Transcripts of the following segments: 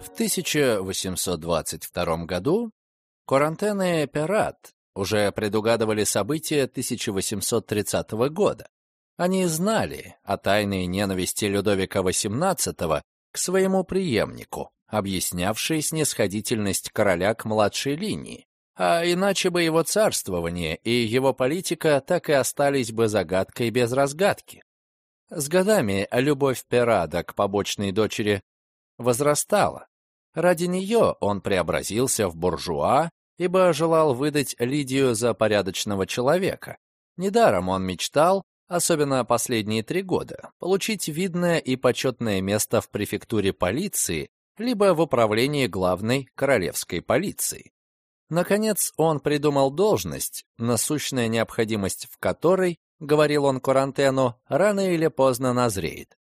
В 1822 году Корантен и Пират уже предугадывали события 1830 года. Они знали о тайной ненависти Людовика XVIII к своему преемнику, объяснявшей снисходительность короля к младшей линии, а иначе бы его царствование и его политика так и остались бы загадкой без разгадки. С годами любовь Пирада к побочной дочери возрастала. Ради нее он преобразился в буржуа, ибо желал выдать Лидию за порядочного человека. Недаром он мечтал, особенно последние три года, получить видное и почетное место в префектуре полиции либо в управлении главной королевской полиции. Наконец, он придумал должность, насущная необходимость в которой, говорил он Курантену, рано или поздно назреет.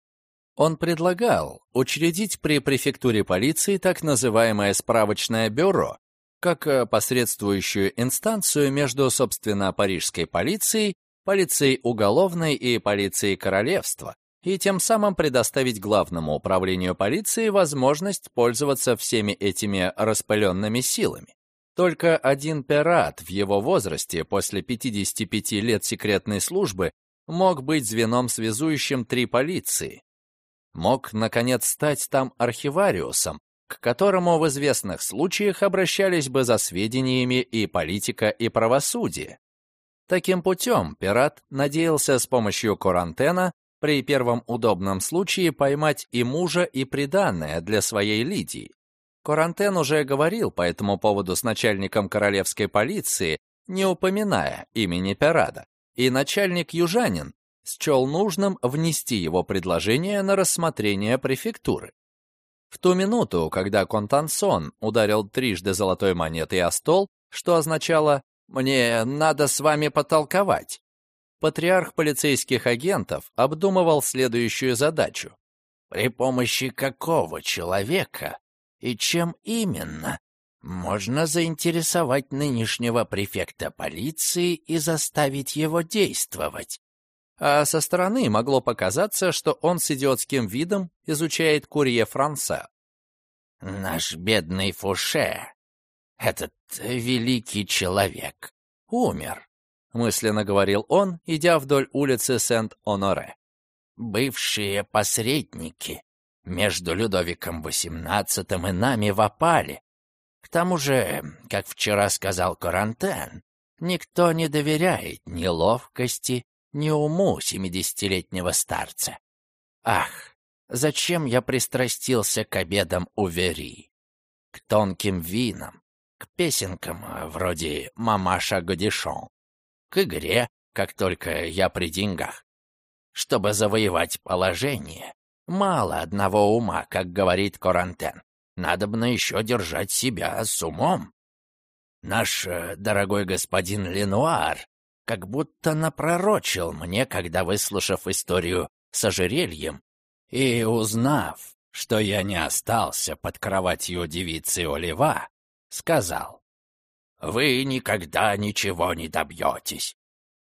Он предлагал учредить при префектуре полиции так называемое справочное бюро, как э, посредствующую инстанцию между, собственно, парижской полицией, полицией уголовной и полицией королевства, и тем самым предоставить главному управлению полиции возможность пользоваться всеми этими распыленными силами. Только один пират в его возрасте после 55 лет секретной службы мог быть звеном, связующим три полиции. Мог, наконец, стать там архивариусом, к которому в известных случаях обращались бы за сведениями и политика, и правосудие. Таким путем пират надеялся с помощью Курантена при первом удобном случае поймать и мужа, и приданное для своей Лидии. Корантен уже говорил по этому поводу с начальником королевской полиции, не упоминая имени Пирада, и начальник южанин счел нужным внести его предложение на рассмотрение префектуры. В ту минуту, когда Контансон ударил трижды золотой монетой о стол, что означало «мне надо с вами потолковать», патриарх полицейских агентов обдумывал следующую задачу. При помощи какого человека и чем именно можно заинтересовать нынешнего префекта полиции и заставить его действовать. А со стороны могло показаться, что он с идиотским видом изучает Курье Франца. «Наш бедный Фуше, этот великий человек, умер», — мысленно говорил он, идя вдоль улицы Сент-Оноре. «Бывшие посредники между Людовиком XVIII и нами в опале. К тому же, как вчера сказал Корантен, никто не доверяет ни ловкости, ни уму семидесятилетнего старца. Ах, зачем я пристрастился к обедам у Вери, к тонким винам, к песенкам вроде «Мамаша Годишон», к игре, как только я при деньгах. Чтобы завоевать положение, Мало одного ума, как говорит Корантен. Надобно еще держать себя с умом. Наш э, дорогой господин Ленуар как будто напророчил мне, когда, выслушав историю с ожерельем и узнав, что я не остался под кроватью девицы Олива, сказал, «Вы никогда ничего не добьетесь.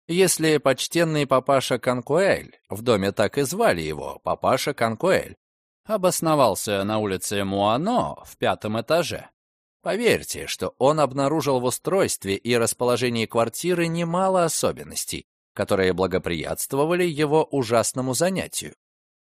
Если почтенный папаша Канкуэль, в доме так и звали его, папаша Канкуэль, обосновался на улице Муано в пятом этаже, поверьте, что он обнаружил в устройстве и расположении квартиры немало особенностей, которые благоприятствовали его ужасному занятию.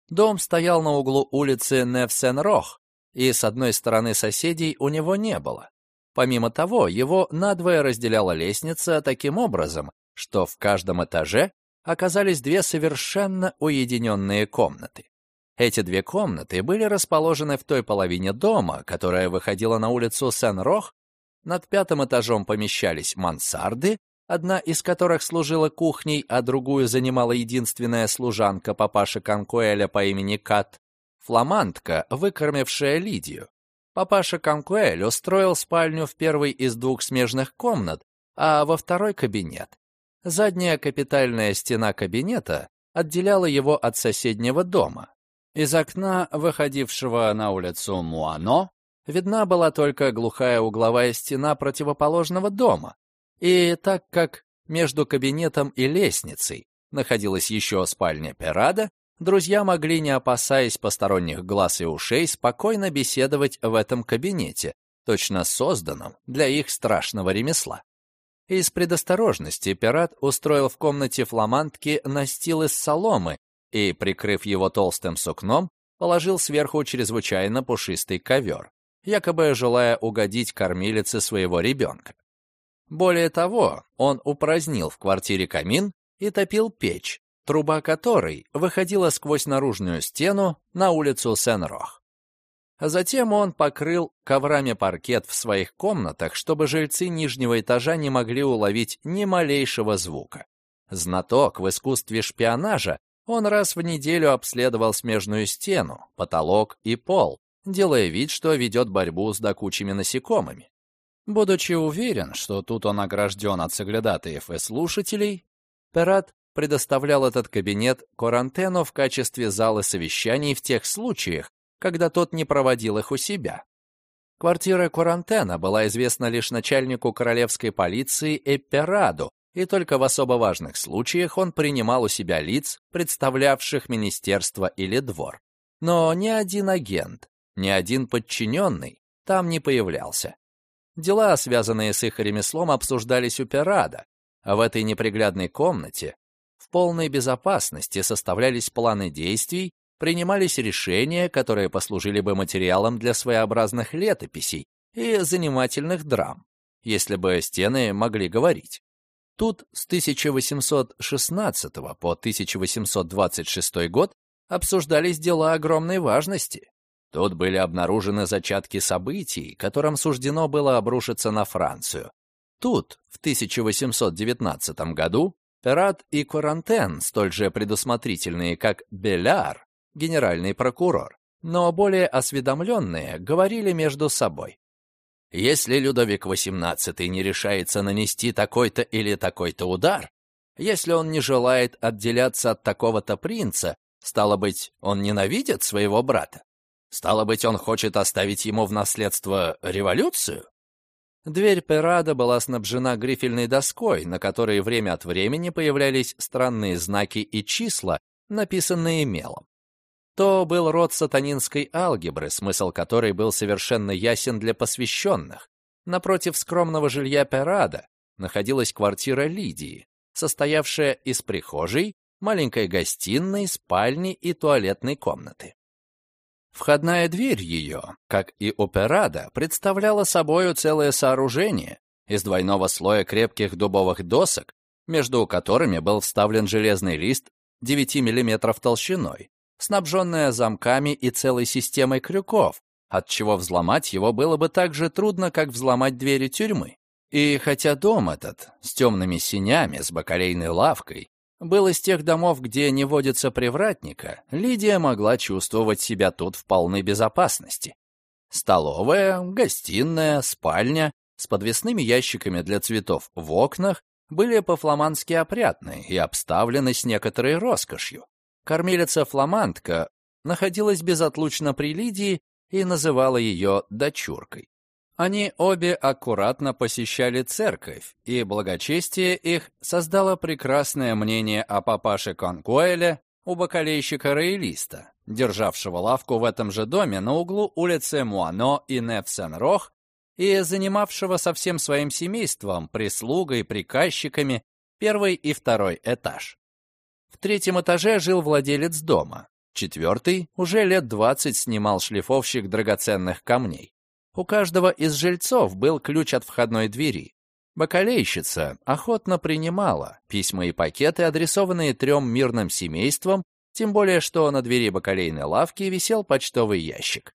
Дом стоял на углу улицы Невсен-Рох, и с одной стороны соседей у него не было. Помимо того, его надвое разделяла лестница таким образом, что в каждом этаже оказались две совершенно уединенные комнаты. Эти две комнаты были расположены в той половине дома, которая выходила на улицу Сен-Рох. Над пятым этажом помещались мансарды, одна из которых служила кухней, а другую занимала единственная служанка папаши Конкуэля по имени Кат, фламандка, выкормившая Лидию. Папаша Конкуэль устроил спальню в первой из двух смежных комнат, а во второй кабинет. Задняя капитальная стена кабинета отделяла его от соседнего дома. Из окна, выходившего на улицу Муано, видна была только глухая угловая стена противоположного дома. И так как между кабинетом и лестницей находилась еще спальня Перада, друзья могли, не опасаясь посторонних глаз и ушей, спокойно беседовать в этом кабинете, точно созданном для их страшного ремесла. Из предосторожности пират устроил в комнате фламандки настил из соломы и, прикрыв его толстым сукном, положил сверху чрезвычайно пушистый ковер, якобы желая угодить кормилице своего ребенка. Более того, он упразднил в квартире камин и топил печь, труба которой выходила сквозь наружную стену на улицу Сен-Рох. Затем он покрыл коврами паркет в своих комнатах, чтобы жильцы нижнего этажа не могли уловить ни малейшего звука. Знаток в искусстве шпионажа, он раз в неделю обследовал смежную стену, потолок и пол, делая вид, что ведет борьбу с докучими насекомыми. Будучи уверен, что тут он огражден от соглядатаев и слушателей, Перат предоставлял этот кабинет Корантену в качестве зала совещаний в тех случаях, когда тот не проводил их у себя. Квартира Корантена была известна лишь начальнику королевской полиции Эппераду, и только в особо важных случаях он принимал у себя лиц, представлявших министерство или двор. Но ни один агент, ни один подчиненный там не появлялся. Дела, связанные с их ремеслом, обсуждались у Пирада, а в этой неприглядной комнате в полной безопасности составлялись планы действий, принимались решения, которые послужили бы материалом для своеобразных летописей и занимательных драм, если бы стены могли говорить. Тут с 1816 по 1826 год обсуждались дела огромной важности, Тут были обнаружены зачатки событий, которым суждено было обрушиться на Францию. Тут, в 1819 году, Перат и Кварантен, столь же предусмотрительные, как Беляр, генеральный прокурор, но более осведомленные, говорили между собой. Если Людовик XVIII не решается нанести такой-то или такой-то удар, если он не желает отделяться от такого-то принца, стало быть, он ненавидит своего брата. Стало быть, он хочет оставить ему в наследство революцию? Дверь Перада была снабжена грифельной доской, на которой время от времени появлялись странные знаки и числа, написанные мелом. То был род сатанинской алгебры, смысл которой был совершенно ясен для посвященных. Напротив скромного жилья Перада находилась квартира Лидии, состоявшая из прихожей, маленькой гостиной, спальни и туалетной комнаты. Входная дверь ее, как и операда, представляла собою целое сооружение из двойного слоя крепких дубовых досок, между которыми был вставлен железный лист 9 мм толщиной, снабженная замками и целой системой крюков, отчего взломать его было бы так же трудно, как взломать двери тюрьмы. И хотя дом этот с темными синями, с бакалейной лавкой, был из тех домов, где не водится привратника, Лидия могла чувствовать себя тут в полной безопасности. Столовая, гостиная, спальня с подвесными ящиками для цветов в окнах были по-фламандски опрятны и обставлены с некоторой роскошью. Кормилица-фламандка находилась безотлучно при Лидии и называла ее дочуркой. Они обе аккуратно посещали церковь, и благочестие их создало прекрасное мнение о папаше Конкуэле у бакалейщика Рейлиста, державшего лавку в этом же доме на углу улицы Муано и Невсен-Рох, и занимавшего со всем своим семейством, прислугой, приказчиками первый и второй этаж. В третьем этаже жил владелец дома, четвертый уже лет двадцать снимал шлифовщик драгоценных камней. У каждого из жильцов был ключ от входной двери. Бакалейщица охотно принимала письма и пакеты, адресованные трем мирным семействам, тем более что на двери бакалейной лавки висел почтовый ящик.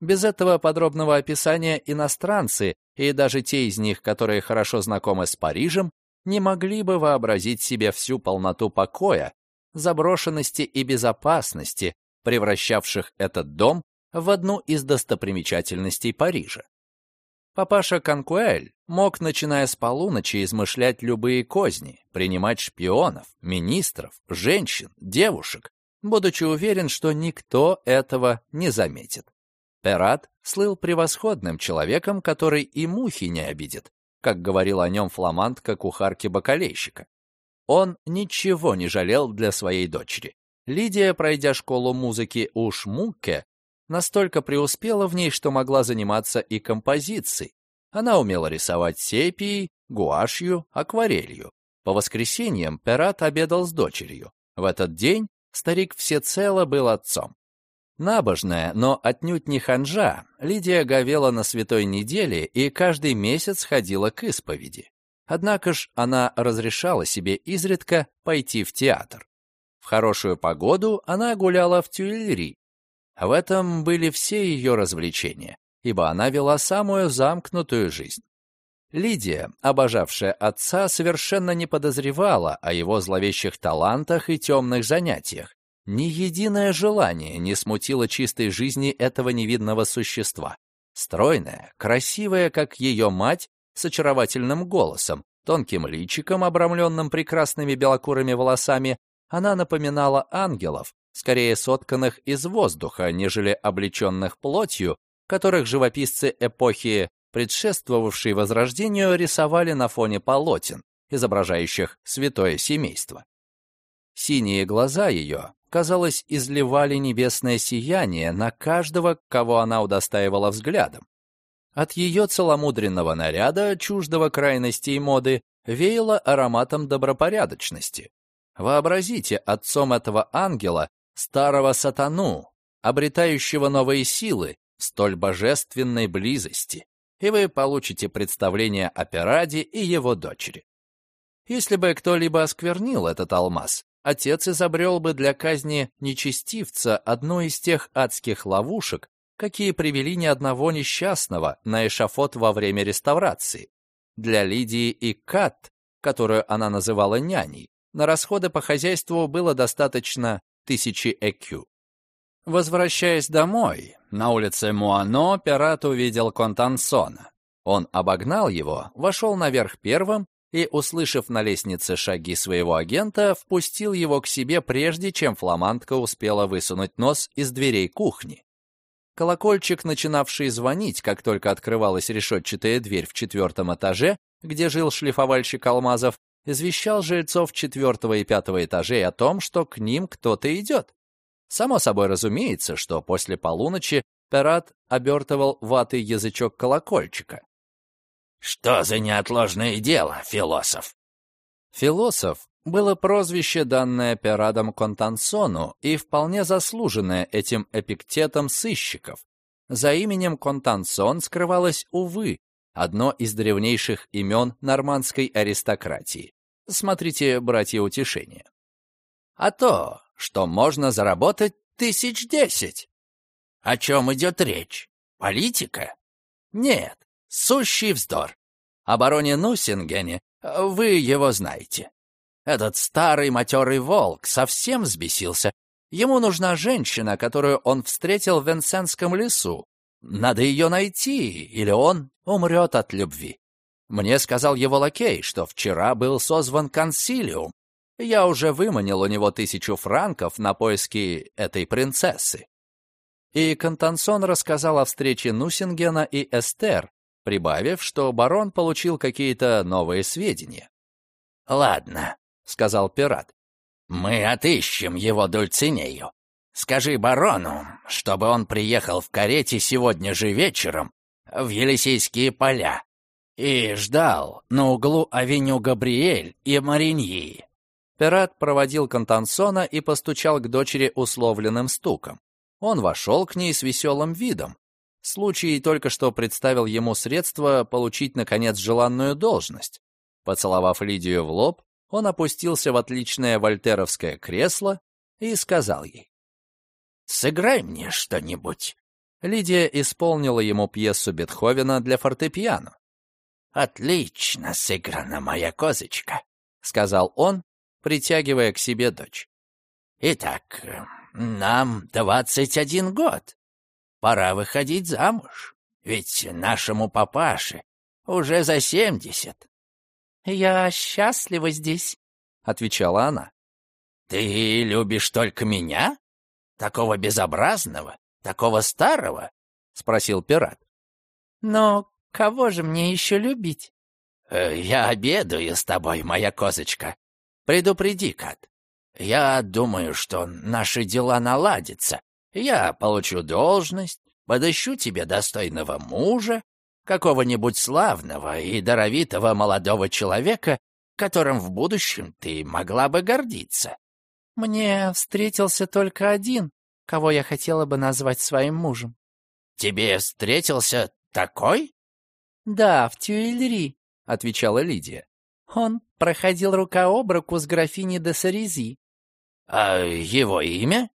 Без этого подробного описания иностранцы, и даже те из них, которые хорошо знакомы с Парижем, не могли бы вообразить себе всю полноту покоя, заброшенности и безопасности, превращавших этот дом в одну из достопримечательностей Парижа. Папаша Конкуэль мог, начиная с полуночи, измышлять любые козни, принимать шпионов, министров, женщин, девушек, будучи уверен, что никто этого не заметит. Перат слыл превосходным человеком, который и мухи не обидит, как говорил о нем фламандка кухарки-бакалейщика. Он ничего не жалел для своей дочери. Лидия, пройдя школу музыки у Шмуке, настолько преуспела в ней, что могла заниматься и композицией. Она умела рисовать сепией, гуашью, акварелью. По воскресеньям Перат обедал с дочерью. В этот день старик всецело был отцом. Набожная, но отнюдь не ханжа, Лидия говела на святой неделе и каждый месяц ходила к исповеди. Однако ж она разрешала себе изредка пойти в театр. В хорошую погоду она гуляла в Тюильри. В этом были все ее развлечения, ибо она вела самую замкнутую жизнь. Лидия, обожавшая отца, совершенно не подозревала о его зловещих талантах и темных занятиях. Ни единое желание не смутило чистой жизни этого невидного существа. Стройная, красивая, как ее мать, с очаровательным голосом, тонким личиком, обрамленным прекрасными белокурыми волосами, она напоминала ангелов, скорее сотканных из воздуха, нежели облеченных плотью, которых живописцы эпохи, предшествовавшей Возрождению, рисовали на фоне полотен, изображающих святое семейство. Синие глаза ее, казалось, изливали небесное сияние на каждого, кого она удостаивала взглядом. От ее целомудренного наряда, чуждого крайностей моды, веяло ароматом добропорядочности. Вообразите отцом этого ангела старого сатану, обретающего новые силы в столь божественной близости, и вы получите представление о Пираде и его дочери. Если бы кто-либо осквернил этот алмаз, отец изобрел бы для казни нечестивца одну из тех адских ловушек, какие привели ни одного несчастного на эшафот во время реставрации. Для Лидии и Кат, которую она называла няней, на расходы по хозяйству было достаточно тысячи ЭКЮ. Возвращаясь домой, на улице Муано пират увидел Контансона. Он обогнал его, вошел наверх первым и, услышав на лестнице шаги своего агента, впустил его к себе прежде, чем фламандка успела высунуть нос из дверей кухни. Колокольчик, начинавший звонить, как только открывалась решетчатая дверь в четвертом этаже, где жил шлифовальщик алмазов, извещал жильцов четвертого и пятого этажей о том, что к ним кто-то идет. Само собой разумеется, что после полуночи Перат обертывал ватый язычок колокольчика. «Что за неотложное дело, философ?» Философ было прозвище, данное Пирадом Контансону и вполне заслуженное этим эпиктетом сыщиков. За именем Контансон скрывалось, увы, одно из древнейших имен нормандской аристократии. Смотрите «Братья утешения». А то, что можно заработать тысяч десять. О чем идет речь? Политика? Нет, сущий вздор. О бароне Нусингене вы его знаете. Этот старый матерый волк совсем взбесился. Ему нужна женщина, которую он встретил в Венсенском лесу. Надо ее найти, или он умрет от любви. Мне сказал его лакей, что вчера был созван консилиум. Я уже выманил у него тысячу франков на поиски этой принцессы. И Контансон рассказал о встрече Нусингена и Эстер, прибавив, что барон получил какие-то новые сведения. «Ладно», — сказал пират. «Мы отыщем его Дульцинею. Скажи барону, чтобы он приехал в карете сегодня же вечером в Елисейские поля и ждал на углу авеню Габриэль и Мариньи». Пират проводил Контансона и постучал к дочери условленным стуком. Он вошел к ней с веселым видом. Случай только что представил ему средство получить, наконец, желанную должность. Поцеловав Лидию в лоб, он опустился в отличное вольтеровское кресло и сказал ей. «Сыграй мне что-нибудь». Лидия исполнила ему пьесу Бетховена для фортепиано. «Отлично сыграна, моя козочка», — сказал он, притягивая к себе дочь. «Итак, нам двадцать один год. Пора выходить замуж, ведь нашему папаше уже за семьдесят. «Я счастлива здесь», — отвечала она. «Ты любишь только меня? Такого безобразного? Такого старого?» — спросил пират. «Но кого же мне еще любить?» «Э, «Я обедаю с тобой, моя козочка. Предупреди, Кат. Я думаю, что наши дела наладятся. Я получу должность, подыщу тебе достойного мужа, какого-нибудь славного и даровитого молодого человека, которым в будущем ты могла бы гордиться. Мне встретился только один, кого я хотела бы назвать своим мужем. Тебе встретился такой? Да, в Тюильри, отвечала Лидия. Он проходил рука об руку с графиней де Сарези. А его имя?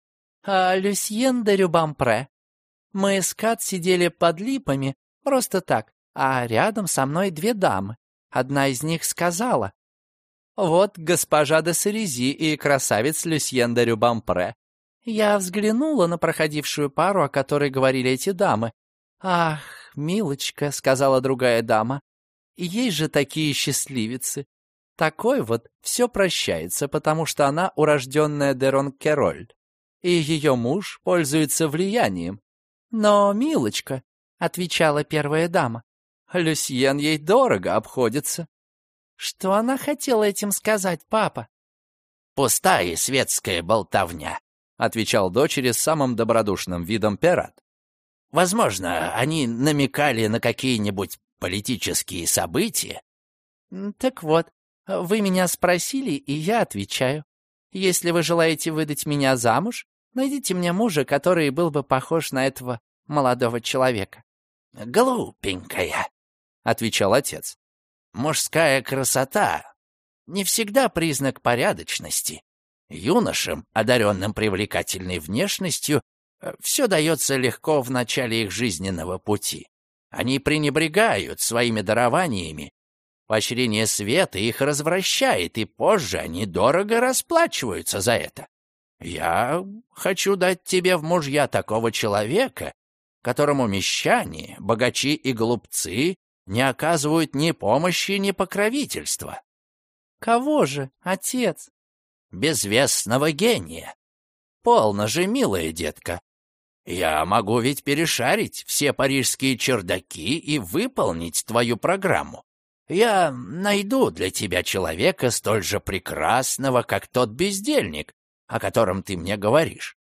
А Люсьен де Рюбампре. Мы с Кат сидели под липами, просто так, а рядом со мной две дамы. Одна из них сказала, «Вот госпожа де Сарези и красавец Люсьен де Рюбампре». Я взглянула на проходившую пару, о которой говорили эти дамы. «Ах, милочка», — сказала другая дама, — «есть же такие счастливицы. Такой вот все прощается, потому что она урожденная Дерон Кероль, и ее муж пользуется влиянием. Но, милочка, — отвечала первая дама, — Люсьен ей дорого обходится. Что она хотела этим сказать, папа? «Пустая светская болтовня», — отвечал дочери с самым добродушным видом пират. «Возможно, они намекали на какие-нибудь политические события». «Так вот, вы меня спросили, и я отвечаю. Если вы желаете выдать меня замуж, найдите мне мужа, который был бы похож на этого молодого человека». «Глупенькая», — отвечал отец. «Мужская красота не всегда признак порядочности. Юношам, одаренным привлекательной внешностью, все дается легко в начале их жизненного пути. Они пренебрегают своими дарованиями Поощрение света их развращает, и позже они дорого расплачиваются за это. Я хочу дать тебе в мужья такого человека, которому мещане, богачи и глупцы не оказывают ни помощи, ни покровительства. Кого же, отец? Безвестного гения. Полно же, милая детка. Я могу ведь перешарить все парижские чердаки и выполнить твою программу. Я найду для тебя человека столь же прекрасного, как тот бездельник, о котором ты мне говоришь.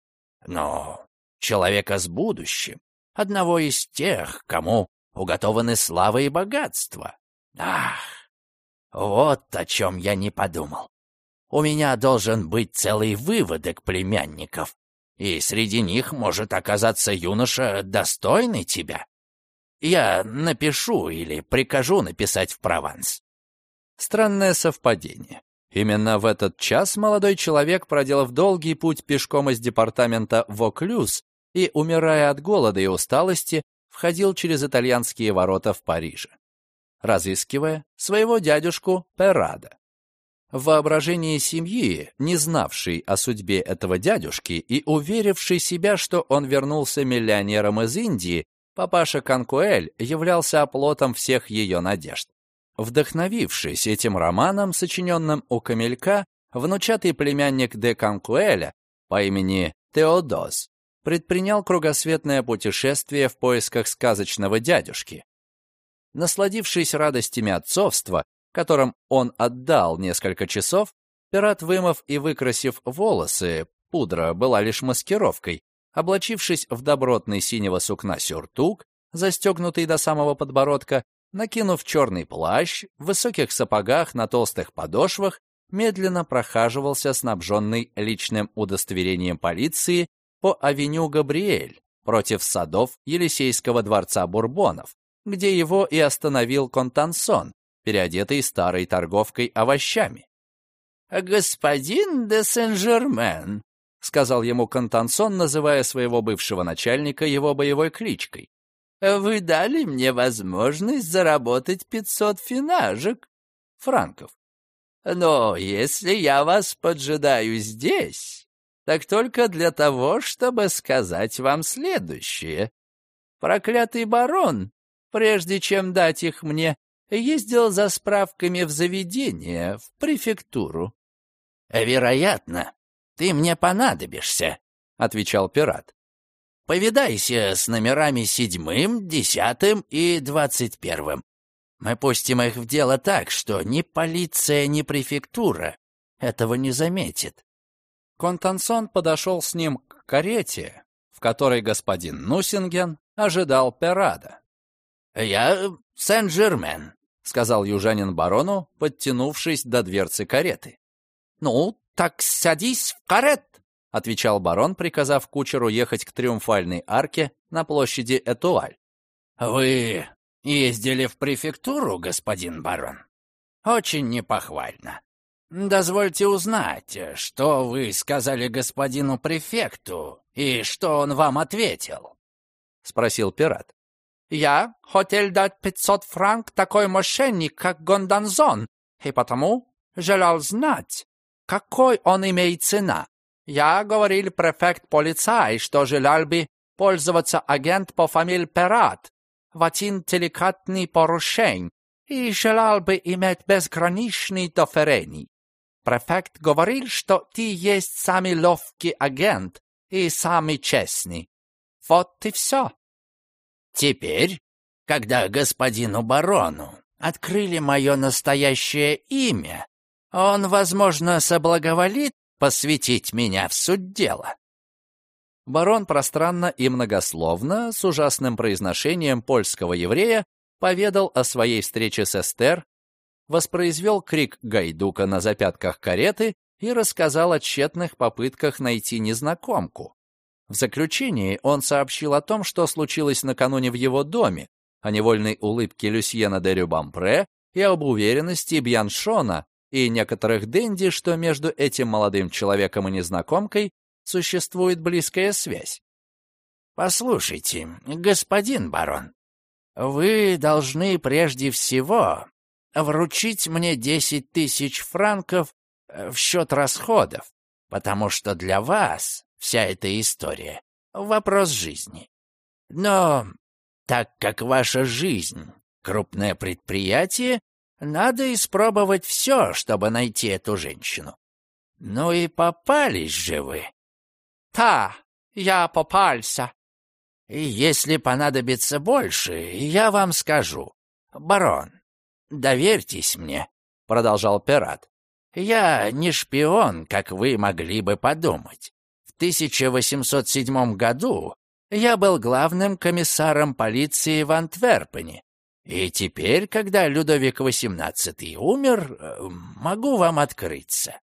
Но человека с будущим, одного из тех, кому уготованы слава и богатство. Ах, вот о чем я не подумал. У меня должен быть целый выводок племянников, и среди них может оказаться юноша, достойный тебя. Я напишу или прикажу написать в Прованс». Странное совпадение. Именно в этот час молодой человек, проделав долгий путь пешком из департамента Воклюз и, умирая от голода и усталости, входил через итальянские ворота в Париже, разыскивая своего дядюшку Перрада. В воображении семьи, не знавшей о судьбе этого дядюшки и уверившей себя, что он вернулся миллионером из Индии, Папаша Канкуэль являлся оплотом всех ее надежд. Вдохновившись этим романом, сочиненным у Камелька, внучатый племянник де Канкуэля по имени Теодос предпринял кругосветное путешествие в поисках сказочного дядюшки. Насладившись радостями отцовства, которым он отдал несколько часов, пират, вымыв и выкрасив волосы, пудра была лишь маскировкой, облачившись в добротный синего сукна сюртук, застегнутый до самого подбородка, накинув черный плащ, в высоких сапогах на толстых подошвах, медленно прохаживался снабженный личным удостоверением полиции по авеню Габриэль против садов Елисейского дворца Бурбонов, где его и остановил Контансон, переодетый старой торговкой овощами. «Господин де Сен-Жермен», — сказал ему Контансон, называя своего бывшего начальника его боевой кличкой. «Вы дали мне возможность заработать пятьсот финажек, франков. Но если я вас поджидаю здесь, так только для того, чтобы сказать вам следующее. Проклятый барон, прежде чем дать их мне, ездил за справками в заведение, в префектуру. Вероятно, ты мне понадобишься», — отвечал пират. «Повидайся с номерами седьмым, десятым и двадцать первым. Мы пустим их в дело так, что ни полиция, ни префектура этого не заметит. Контансон подошел с ним к карете, в которой господин Нусинген ожидал Перада. «Я Сен-Жермен», — сказал южанин барону, подтянувшись до дверцы кареты. «Ну, так садись в карет», — отвечал барон, приказав кучеру ехать к триумфальной арке на площади Этуаль. «Вы ездили в префектуру, господин барон? Очень непохвально. Дозвольте узнать, что вы сказали господину префекту и что он вам ответил?» — спросил пират. «Я хотел дать пятьсот франк такой мошенник, как Гонданзон, и потому желал знать, какой он имеет цена. Я говорил префект полицай, что желал бы пользоваться агент по фамилии Пират в один деликатный порушень и желал бы иметь безграничный доверений. Префект говорил, что ты есть самый ловкий агент и самый честный. Вот и все. Теперь, когда господину барону открыли мое настоящее имя, он, возможно, соблаговолит посвятить меня в суть дела. Барон пространно и многословно, с ужасным произношением польского еврея, поведал о своей встрече с Эстер, воспроизвел крик гайдука на запятках кареты и рассказал о тщетных попытках найти незнакомку. В заключении он сообщил о том, что случилось накануне в его доме, о невольной улыбке Люсьена де Рюбампре и об уверенности Бьяншона и некоторых денди, что между этим молодым человеком и незнакомкой существует близкая связь. «Послушайте, господин барон, вы должны прежде всего вручить мне десять тысяч франков в счет расходов, потому что для вас вся эта история — вопрос жизни. Но так как ваша жизнь — крупное предприятие, надо испробовать все, чтобы найти эту женщину. Ну и попались же вы. Та, я попался. И если понадобится больше, я вам скажу. Барон, доверьтесь мне, — продолжал пират. Я не шпион, как вы могли бы подумать. В 1807 году я был главным комиссаром полиции в Антверпене. И теперь, когда Людовик XVIII умер, э, могу вам открыться.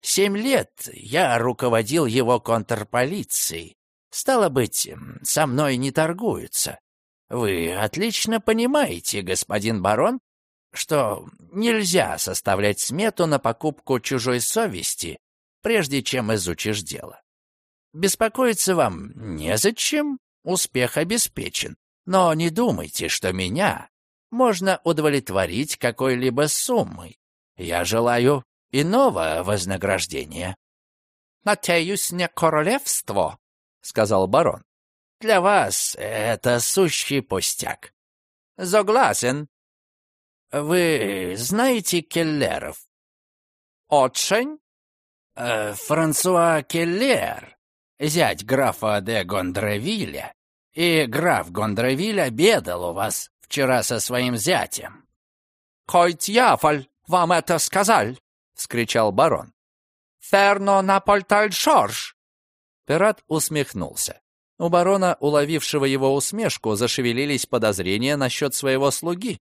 Семь лет я руководил его контрполицией. Стало быть, со мной не торгуются. Вы отлично понимаете, господин барон, что нельзя составлять смету на покупку чужой совести, прежде чем изучишь дело. Беспокоиться вам незачем, успех обеспечен. Но не думайте, что меня можно удовлетворить какой-либо суммой. Я желаю иного вознаграждения. «Надеюсь, не королевство», — сказал барон. «Для вас это сущий пустяк». «Согласен». «Вы знаете Келлеров?» «Очень». Э, «Франсуа Келлер, зять графа де Гондревиля, и граф Гондревиль обедал у вас вчера со своим зятем». «Кой дьяволь вам это сказал?» — вскричал барон. «Ферно Напольталь Шорж!» Пират усмехнулся. У барона, уловившего его усмешку, зашевелились подозрения насчет своего слуги.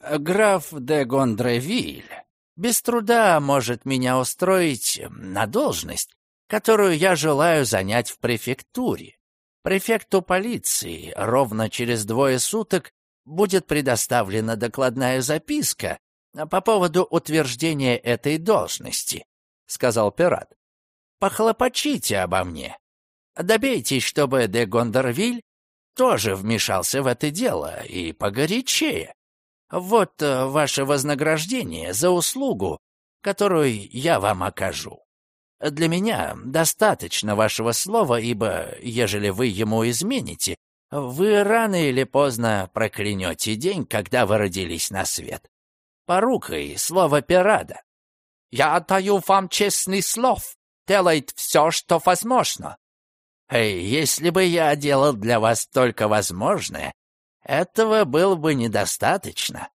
«Граф де Гондревиль без труда может меня устроить на должность, которую я желаю занять в префектуре. Префекту полиции ровно через двое суток будет предоставлена докладная записка, по поводу утверждения этой должности», — сказал пират. «Похлопочите обо мне. Добейтесь, чтобы де Гондорвиль тоже вмешался в это дело и погорячее. Вот э, ваше вознаграждение за услугу, которую я вам окажу. Для меня достаточно вашего слова, ибо, ежели вы ему измените, вы рано или поздно проклянете день, когда вы родились на свет порукой слово пирада. Я отдаю вам честный слов. Делает все, что возможно. Эй, если бы я делал для вас только возможное, этого было бы недостаточно.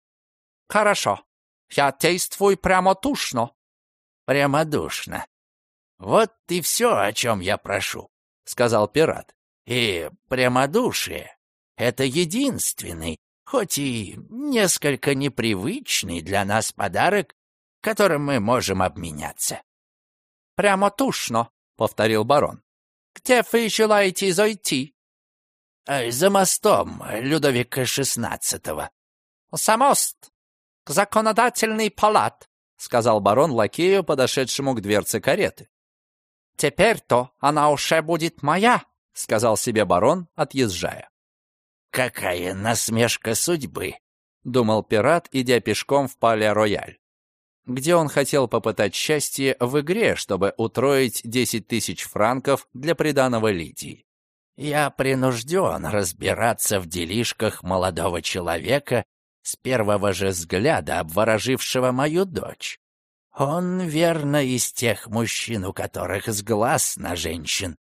Хорошо. Я действую прямо тушно. прямодушна. Вот и все, о чем я прошу, — сказал пират. И прямодушие — это единственный, хоть и несколько непривычный для нас подарок, которым мы можем обменяться. «Прямо тушно», — повторил барон. «Где вы желаете зайти?» Э, «За мостом Людовика XVI». «За мост! К законодательный палат», — сказал барон лакею, подошедшему к дверце кареты. «Теперь-то она уже будет моя», — сказал себе барон, отъезжая. «Какая насмешка судьбы!» — думал пират, идя пешком в Пале-Рояль где он хотел попытать счастье в игре, чтобы утроить 10 тысяч франков для приданого Лидии. «Я принужден разбираться в делишках молодого человека, с первого же взгляда обворожившего мою дочь. Он, верно, из тех мужчин, у которых с глаз на женщин», —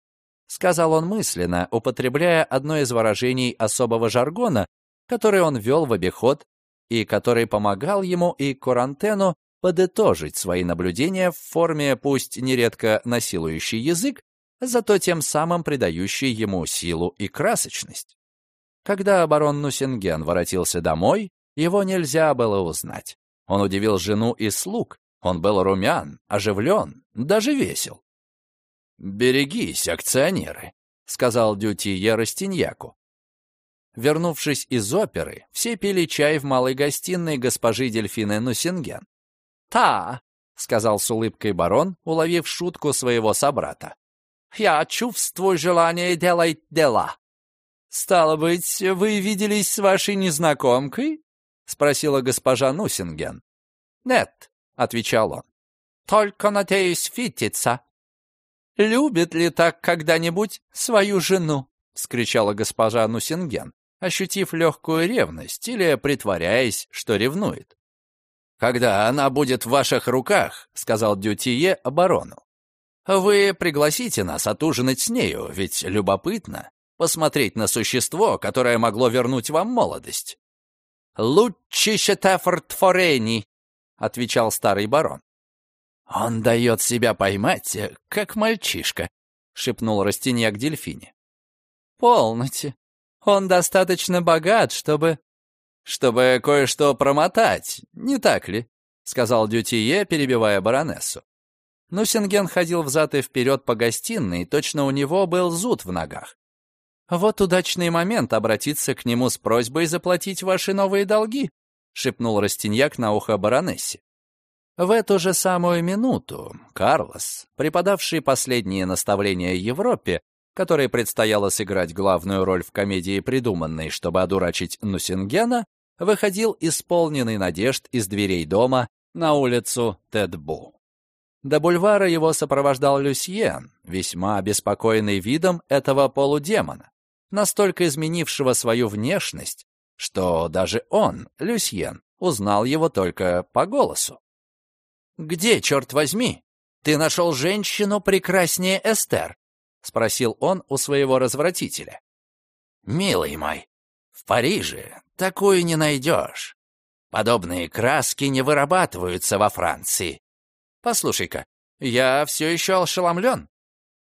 сказал он мысленно, употребляя одно из выражений особого жаргона, который он вел в обиход и который помогал ему и Курантену подытожить свои наблюдения в форме, пусть нередко насилующий язык, зато тем самым придающий ему силу и красочность. Когда барон Нусинген воротился домой, его нельзя было узнать. Он удивил жену и слуг, он был румян, оживлен, даже весел. «Берегись, акционеры», — сказал Дютие Растиньяку. Вернувшись из оперы, все пили чай в малой гостиной госпожи Дельфины Нусинген. «Та», — сказал с улыбкой барон, уловив шутку своего собрата. «Я чувствую желание делать дела». «Стало быть, вы виделись с вашей незнакомкой?» — спросила госпожа Нусинген. «Нет», — отвечал он. «Только надеюсь фититься». «Любит ли так когда-нибудь свою жену?» — вскричала госпожа Нусинген, ощутив легкую ревность или притворяясь, что ревнует. «Когда она будет в ваших руках», — сказал Дютие оборону, «вы пригласите нас отужинать с нею, ведь любопытно посмотреть на существо, которое могло вернуть вам молодость». «Лучше Шетефорд Форени», — отвечал старый барон. «Он дает себя поймать, как мальчишка», — шепнул Растиньяк дельфине. «Полноте. Он достаточно богат, чтобы чтобы кое-что промотать, не так ли?» — сказал Дютие, перебивая баронессу. Нусинген ходил взад и вперед по гостиной, точно у него был зуд в ногах. «Вот удачный момент обратиться к нему с просьбой заплатить ваши новые долги», — шепнул Растиньяк на ухо баронессе. В эту же самую минуту Карлос, преподавший последние наставления Европе, которой предстояло сыграть главную роль в комедии, придуманной, чтобы одурачить Нусингена, выходил исполненный надежд из дверей дома на улицу Тедбу. До бульвара его сопровождал Люсьен, весьма обеспокоенный видом этого полудемона, настолько изменившего свою внешность, что даже он, Люсьен, узнал его только по голосу. «Где, черт возьми, ты нашел женщину прекраснее Эстер?» — спросил он у своего развратителя. «Милый мой, в Париже такую не найдешь. Подобные краски не вырабатываются во Франции. Послушай-ка, я все еще ошеломлен.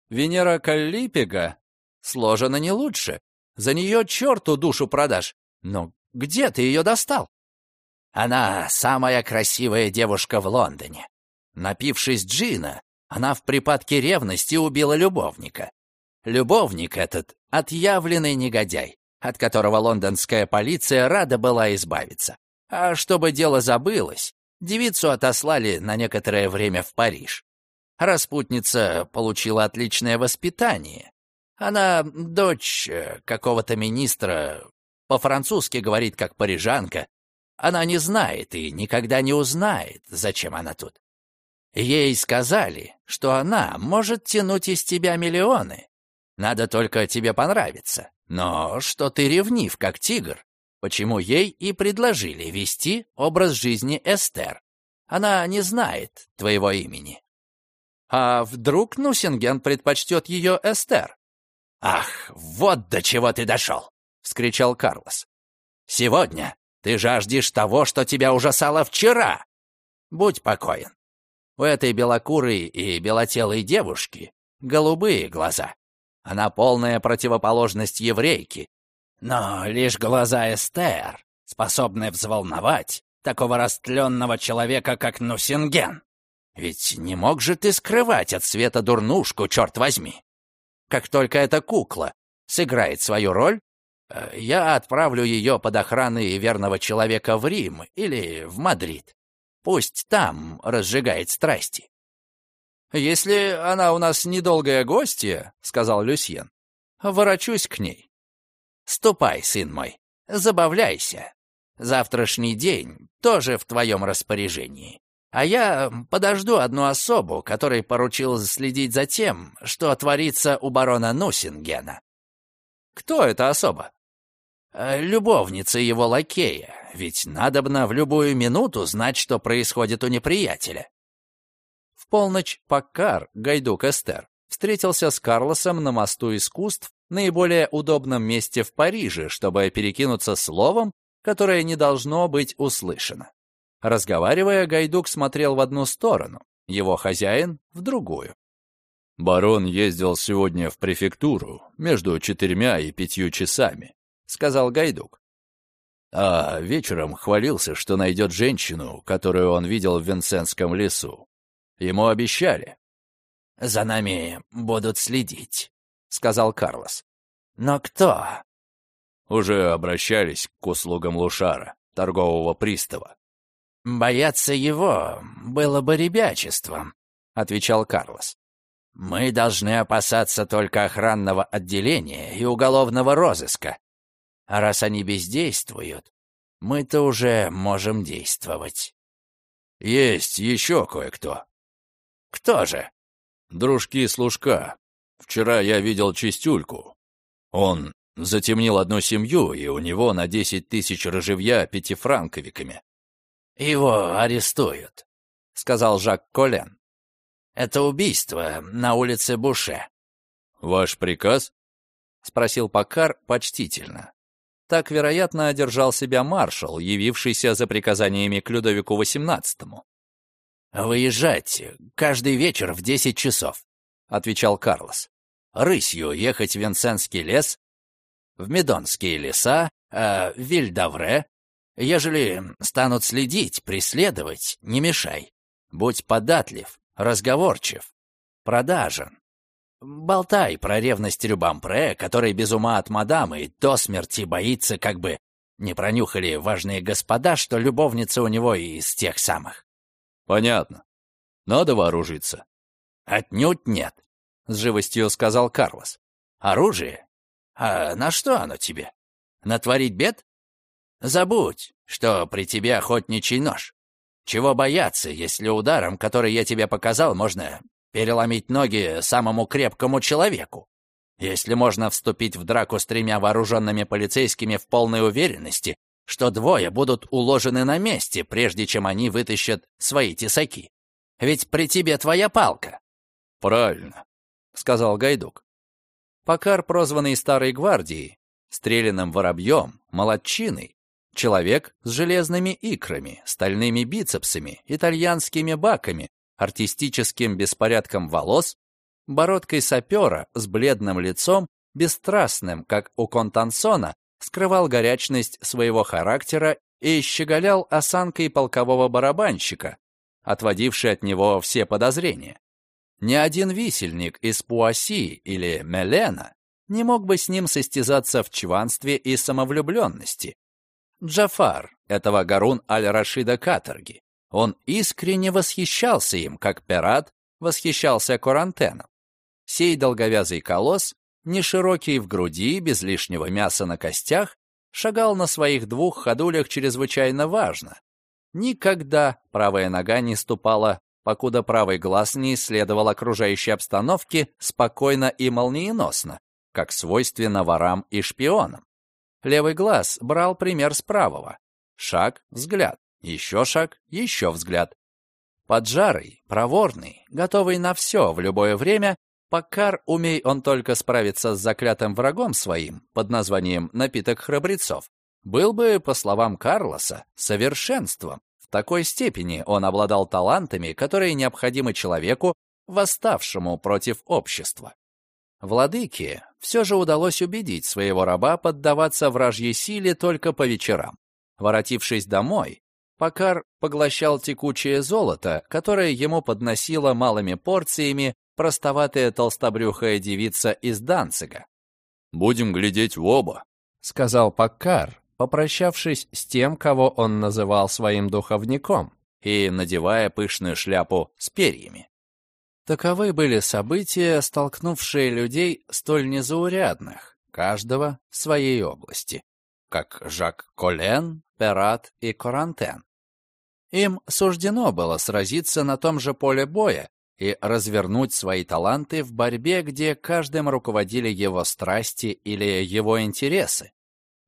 Венера Каллипега сложена не лучше. За нее черту душу продашь. Но где ты ее достал? Она самая красивая девушка в Лондоне. Напившись джина, она в припадке ревности убила любовника. Любовник этот — отъявленный негодяй от которого лондонская полиция рада была избавиться. А чтобы дело забылось, девицу отослали на некоторое время в Париж. Распутница получила отличное воспитание. Она дочь э, какого-то министра, по-французски говорит как парижанка. Она не знает и никогда не узнает, зачем она тут. Ей сказали, что она может тянуть из тебя миллионы. Надо только тебе понравиться. Но что ты ревнив, как тигр, почему ей и предложили вести образ жизни Эстер. Она не знает твоего имени. А вдруг Нусинген предпочтет ее Эстер? «Ах, вот до чего ты дошел!» — вскричал Карлос. «Сегодня ты жаждешь того, что тебя ужасало вчера. Будь покоен. У этой белокурой и белотелой девушки голубые глаза. Она полная противоположность еврейки. Но лишь глаза Эстер способны взволновать такого растленного человека, как Нусинген. Ведь не мог же ты скрывать от света дурнушку, черт возьми. Как только эта кукла сыграет свою роль, я отправлю ее под охраной верного человека в Рим или в Мадрид. Пусть там разжигает страсти. «Если она у нас недолгая гостья, — сказал Люсьен, — ворочусь к ней». «Ступай, сын мой, забавляйся. Завтрашний день тоже в твоем распоряжении. А я подожду одну особу, которой поручил следить за тем, что творится у барона Нусингена». «Кто эта особа?» Э, любовница его лакея, ведь надобно в любую минуту знать, что происходит у неприятеля. В полночь Паккар, Гайдук Эстер, встретился с Карлосом на мосту искусств, наиболее удобном месте в Париже, чтобы перекинуться словом, которое не должно быть услышано. Разговаривая, Гайдук смотрел в одну сторону, его хозяин — в другую. «Барон ездил сегодня в префектуру между четырьмя и пятью часами. — сказал Гайдук. А вечером хвалился, что найдет женщину, которую он видел в Винсентском лесу. Ему обещали. «За нами будут следить», — сказал Карлос. «Но кто?» Уже обращались к услугам Лушара, торгового пристава. «Бояться его было бы ребячеством», — отвечал Карлос. «Мы должны опасаться только охранного отделения и уголовного розыска. А раз они бездействуют, мы-то уже можем действовать. Есть еще кое-кто. Кто же? Дружки-служка. Вчера я видел чистюльку. Он затемнил одну семью, и у него на десять тысяч рожевья пятифранковиками. «Его арестуют», — сказал Жак Колен. «Это убийство на улице Буше». «Ваш приказ?» — спросил Пакар почтительно. Так, вероятно, одержал себя маршал, явившийся за приказаниями к Людовику XVIII. «Выезжать каждый вечер в десять часов», — отвечал Карлос. «Рысью ехать в Винсенский лес, в Медонские леса, а в Вильдавре. Ежели станут следить, преследовать, не мешай. Будь податлив, разговорчив, продажен. Болтай про ревность Рюбампре, который без ума от мадамы и до смерти боится, как бы не пронюхали важные господа, что любовница у него из тех самых. Понятно. Надо вооружиться. Отнюдь нет, с живостью сказал Карлос. Оружие? А на что оно тебе? Натворить бед? Забудь, что при тебе охотничий нож. Чего бояться, если ударом, который я тебе показал, можно переломить ноги самому крепкому человеку. Если можно вступить в драку с тремя вооруженными полицейскими в полной уверенности, что двое будут уложены на месте, прежде чем они вытащат свои тесаки. Ведь при тебе твоя палка. Правильно, сказал Гайдук. Покар, прозванный Старой Гвардией, стрелянным воробьем, молодчиной, человек с железными икрами, стальными бицепсами, итальянскими баками, артистическим беспорядком волос, бородкой сапера с бледным лицом, бесстрастным, как у Контансона, скрывал горячность своего характера и щеголял осанкой полкового барабанщика, отводивший от него все подозрения. Ни один висельник из Пуаси или Мелена не мог бы с ним состязаться в чванстве и самовлюбленности. Джафар, этого Гарун аль-Рашида Каторги, он искренне восхищался им, как пират восхищался Корантеном. Сей долговязый колосс, не широкий в груди, без лишнего мяса на костях, шагал на своих двух ходулях чрезвычайно важно. Никогда правая нога не ступала, покуда правый глаз не исследовал окружающей обстановки спокойно и молниеносно, как свойственно ворам и шпионам. Левый глаз брал пример с правого. Шаг, взгляд. Еще шаг, еще взгляд. Поджарый, проворный, готовый на все в любое время, Покар, умей он только справиться с заклятым врагом своим под названием «напиток храбрецов», был бы, по словам Карлоса, совершенством в такой степени он обладал талантами, которые необходимы человеку, восставшему против общества. Владыке все же удалось убедить своего раба поддаваться вражьей силе только по вечерам. Воротившись домой, Покар поглощал текучее золото, которое ему подносила малыми порциями простоватая толстобрюхая девица из Данцига. «Будем глядеть в оба», — сказал Покар, попрощавшись с тем, кого он называл своим духовником, и надевая пышную шляпу с перьями. Таковы были события, столкнувшие людей столь незаурядных, каждого в своей области, как Жак Колен, Перат и Корантен. Им суждено было сразиться на том же поле боя и развернуть свои таланты в борьбе, где каждым руководили его страсти или его интересы.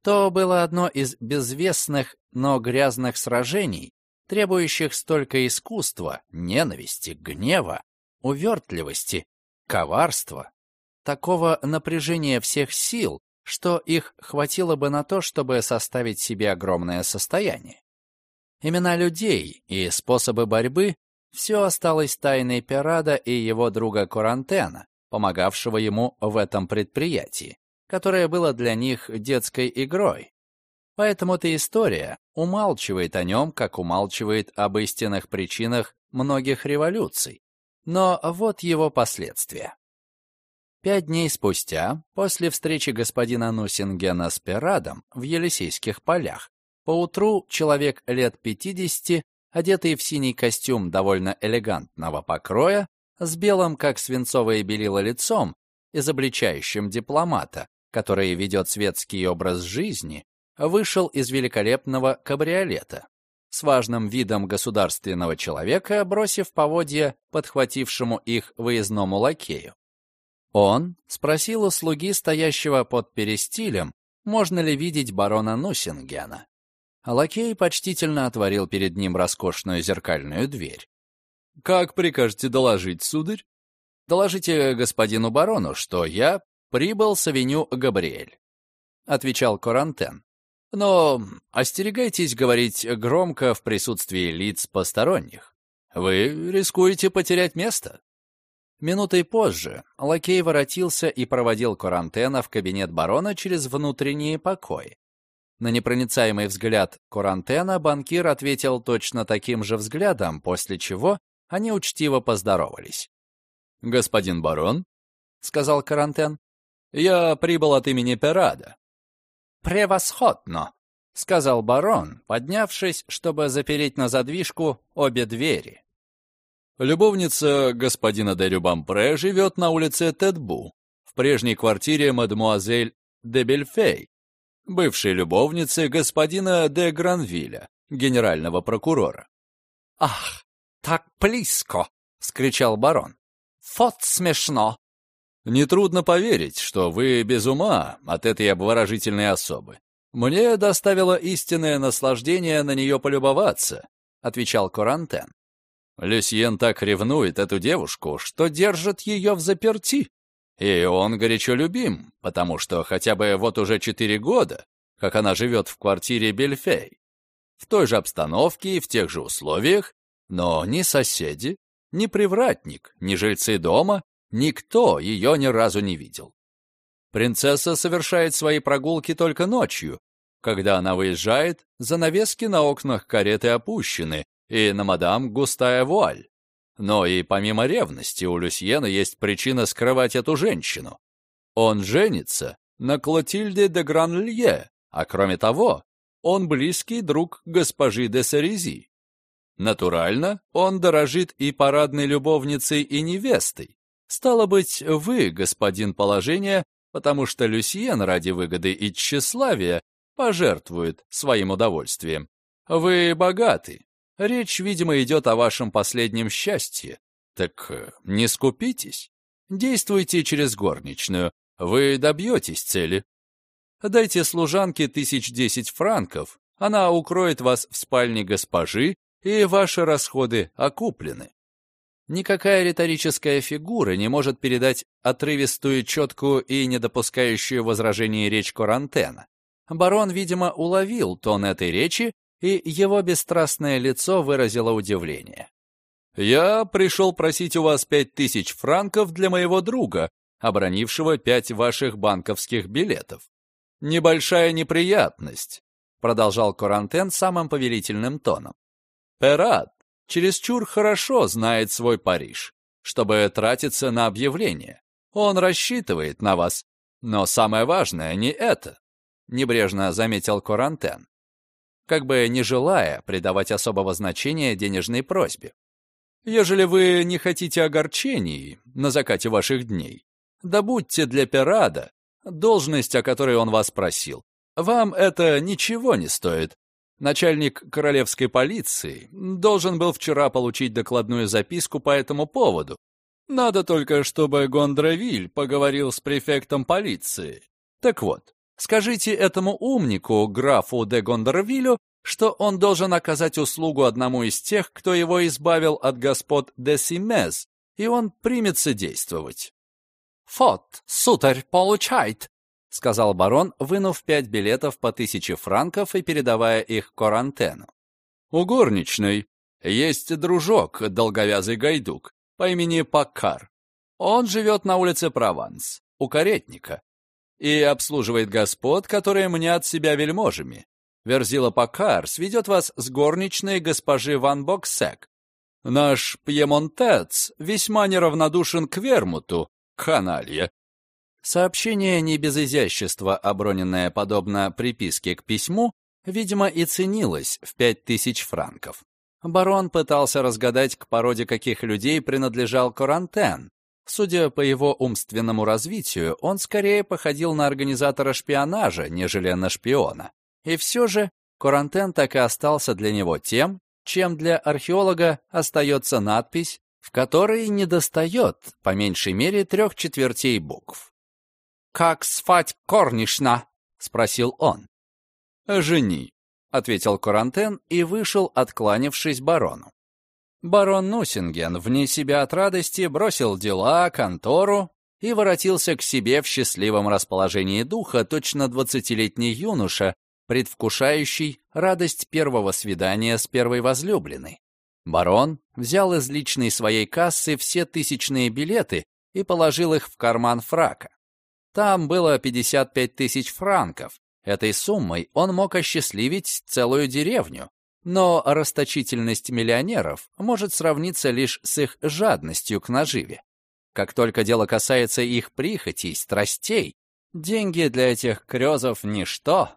То было одно из безвестных, но грязных сражений, требующих столько искусства, ненависти, гнева, увертливости, коварства, такого напряжения всех сил, что их хватило бы на то, чтобы составить себе огромное состояние. Имена людей и способы борьбы — все осталось тайной Пирада и его друга Корантена, помогавшего ему в этом предприятии, которое было для них детской игрой. Поэтому-то история умалчивает о нем, как умалчивает об истинных причинах многих революций. Но вот его последствия. Пять дней спустя, после встречи господина Нусингена с Пирадом в Елисейских полях, поутру человек лет 50, одетый в синий костюм довольно элегантного покроя, с белым, как свинцовое белило, лицом, изобличающим дипломата, который ведет светский образ жизни, вышел из великолепного кабриолета с важным видом государственного человека, бросив поводья подхватившему их выездному лакею. Он спросил у слуги, стоящего под перестилем, можно ли видеть барона Нусингена. Лакей почтительно отворил перед ним роскошную зеркальную дверь. «Как прикажете доложить, сударь?» «Доложите господину барону, что я прибыл с авеню Габриэль», — отвечал Корантен. Но остерегайтесь говорить громко в присутствии лиц посторонних. Вы рискуете потерять место. Минутой позже лакей воротился и проводил Корантена в кабинет барона через внутренние покои. На непроницаемый взгляд Корантена банкир ответил точно таким же взглядом, после чего они учтиво поздоровались. «Господин барон», — сказал Карантен, — «я прибыл от имени Перада. «Превосходно!» — сказал барон, поднявшись, чтобы запереть на задвижку обе двери. Любовница господина де Рюбампре живет на улице Тедбу, в прежней квартире мадемуазель де Бельфей, бывшей любовницы господина де Гранвиля, генерального прокурора. «Ах, так близко!» — скричал барон. «Вот смешно! Нетрудно поверить, что вы без ума от этой обворожительной особы. Мне доставило истинное наслаждение на нее полюбоваться, отвечал Корантен. Люсьен так ревнует эту девушку, что держит ее в заперти. И он горячо любим, потому что хотя бы вот уже четыре года, как она живет в квартире Бельфей. В той же обстановке и в тех же условиях, но ни соседи, ни привратник, ни жильцы дома Никто ее ни разу не видел. Принцесса совершает свои прогулки только ночью. Когда она выезжает, занавески на окнах кареты опущены, и на мадам густая вуаль. Но и помимо ревности у Люсьена есть причина скрывать эту женщину. Он женится на Клотильде де Гранлье, а кроме того, он близкий друг госпожи де Сарези. Натурально, он дорожит и парадной любовницей, и невестой. Стало быть, вы, господин положение, потому что Люсьен ради выгоды и тщеславия пожертвует своим удовольствием. Вы богаты. Речь, видимо, идет о вашем последнем счастье. Так э, не скупитесь. Действуйте через горничную. Вы добьетесь цели. Дайте служанке тысяч десять франков. Она укроет вас в спальне госпожи, и ваши расходы окуплены. Никакая риторическая фигура не может передать отрывистую, четкую и не допускающую возражений речь Корантена. Барон, видимо, уловил тон этой речи и его бесстрастное лицо выразило удивление. «Я пришел просить у вас пять тысяч франков для моего друга, обронившего пять ваших банковских билетов. Небольшая неприятность», — продолжал Корантен самым повелительным тоном. «Перат чересчур хорошо знает свой Париж, чтобы тратиться на объявление. Он рассчитывает на вас. Но самое важное не это», — небрежно заметил Корантен, как бы не желая придавать особого значения денежной просьбе. «Ежели вы не хотите огорчений на закате ваших дней, добудьте для Пирада должность, о которой он вас просил. Вам это ничего не стоит. Начальник королевской полиции должен был вчера получить докладную записку по этому поводу. Надо только, чтобы Гондравиль поговорил с префектом полиции. Так вот, скажите этому умнику, графу де Гондравилю, что он должен оказать услугу одному из тех, кто его избавил от господ де Симез, и он примется действовать. «Фот, сударь, получает!» — сказал барон, вынув пять билетов по тысяче франков и передавая их Корантену. «У горничной есть дружок, долговязый гайдук, по имени Паккар. Он живет на улице Прованс, у каретника, и обслуживает господ, которые мнят себя вельможами. Верзила Паккар сведет вас с горничной госпожи Ван Боксек. Наш пьемонтец весьма неравнодушен к вермуту, каналья, Сообщение не без изящества, оброненное подобно приписке к письму, видимо, и ценилось в пять тысяч франков. Барон пытался разгадать, к породе каких людей принадлежал Корантен. Судя по его умственному развитию, он скорее походил на организатора шпионажа, нежели на шпиона. И все же Корантен так и остался для него тем, чем для археолога остается надпись, в которой недостает, по меньшей мере, трех четвертей букв. «Как сфать корнишна?» — спросил он. «Жени», — ответил Корантен и вышел, откланившись барону. Барон Нусинген, вне себя от радости, бросил дела, контору и воротился к себе в счастливом расположении духа, точно двадцатилетний юноша, предвкушающий радость первого свидания с первой возлюбленной. Барон взял из личной своей кассы все тысячные билеты и положил их в карман фрака. Там было 55 тысяч франков. Этой суммой он мог осчастливить целую деревню. Но расточительность миллионеров может сравниться лишь с их жадностью к наживе. Как только дело касается их прихотей, страстей, деньги для этих крёзов — ничто.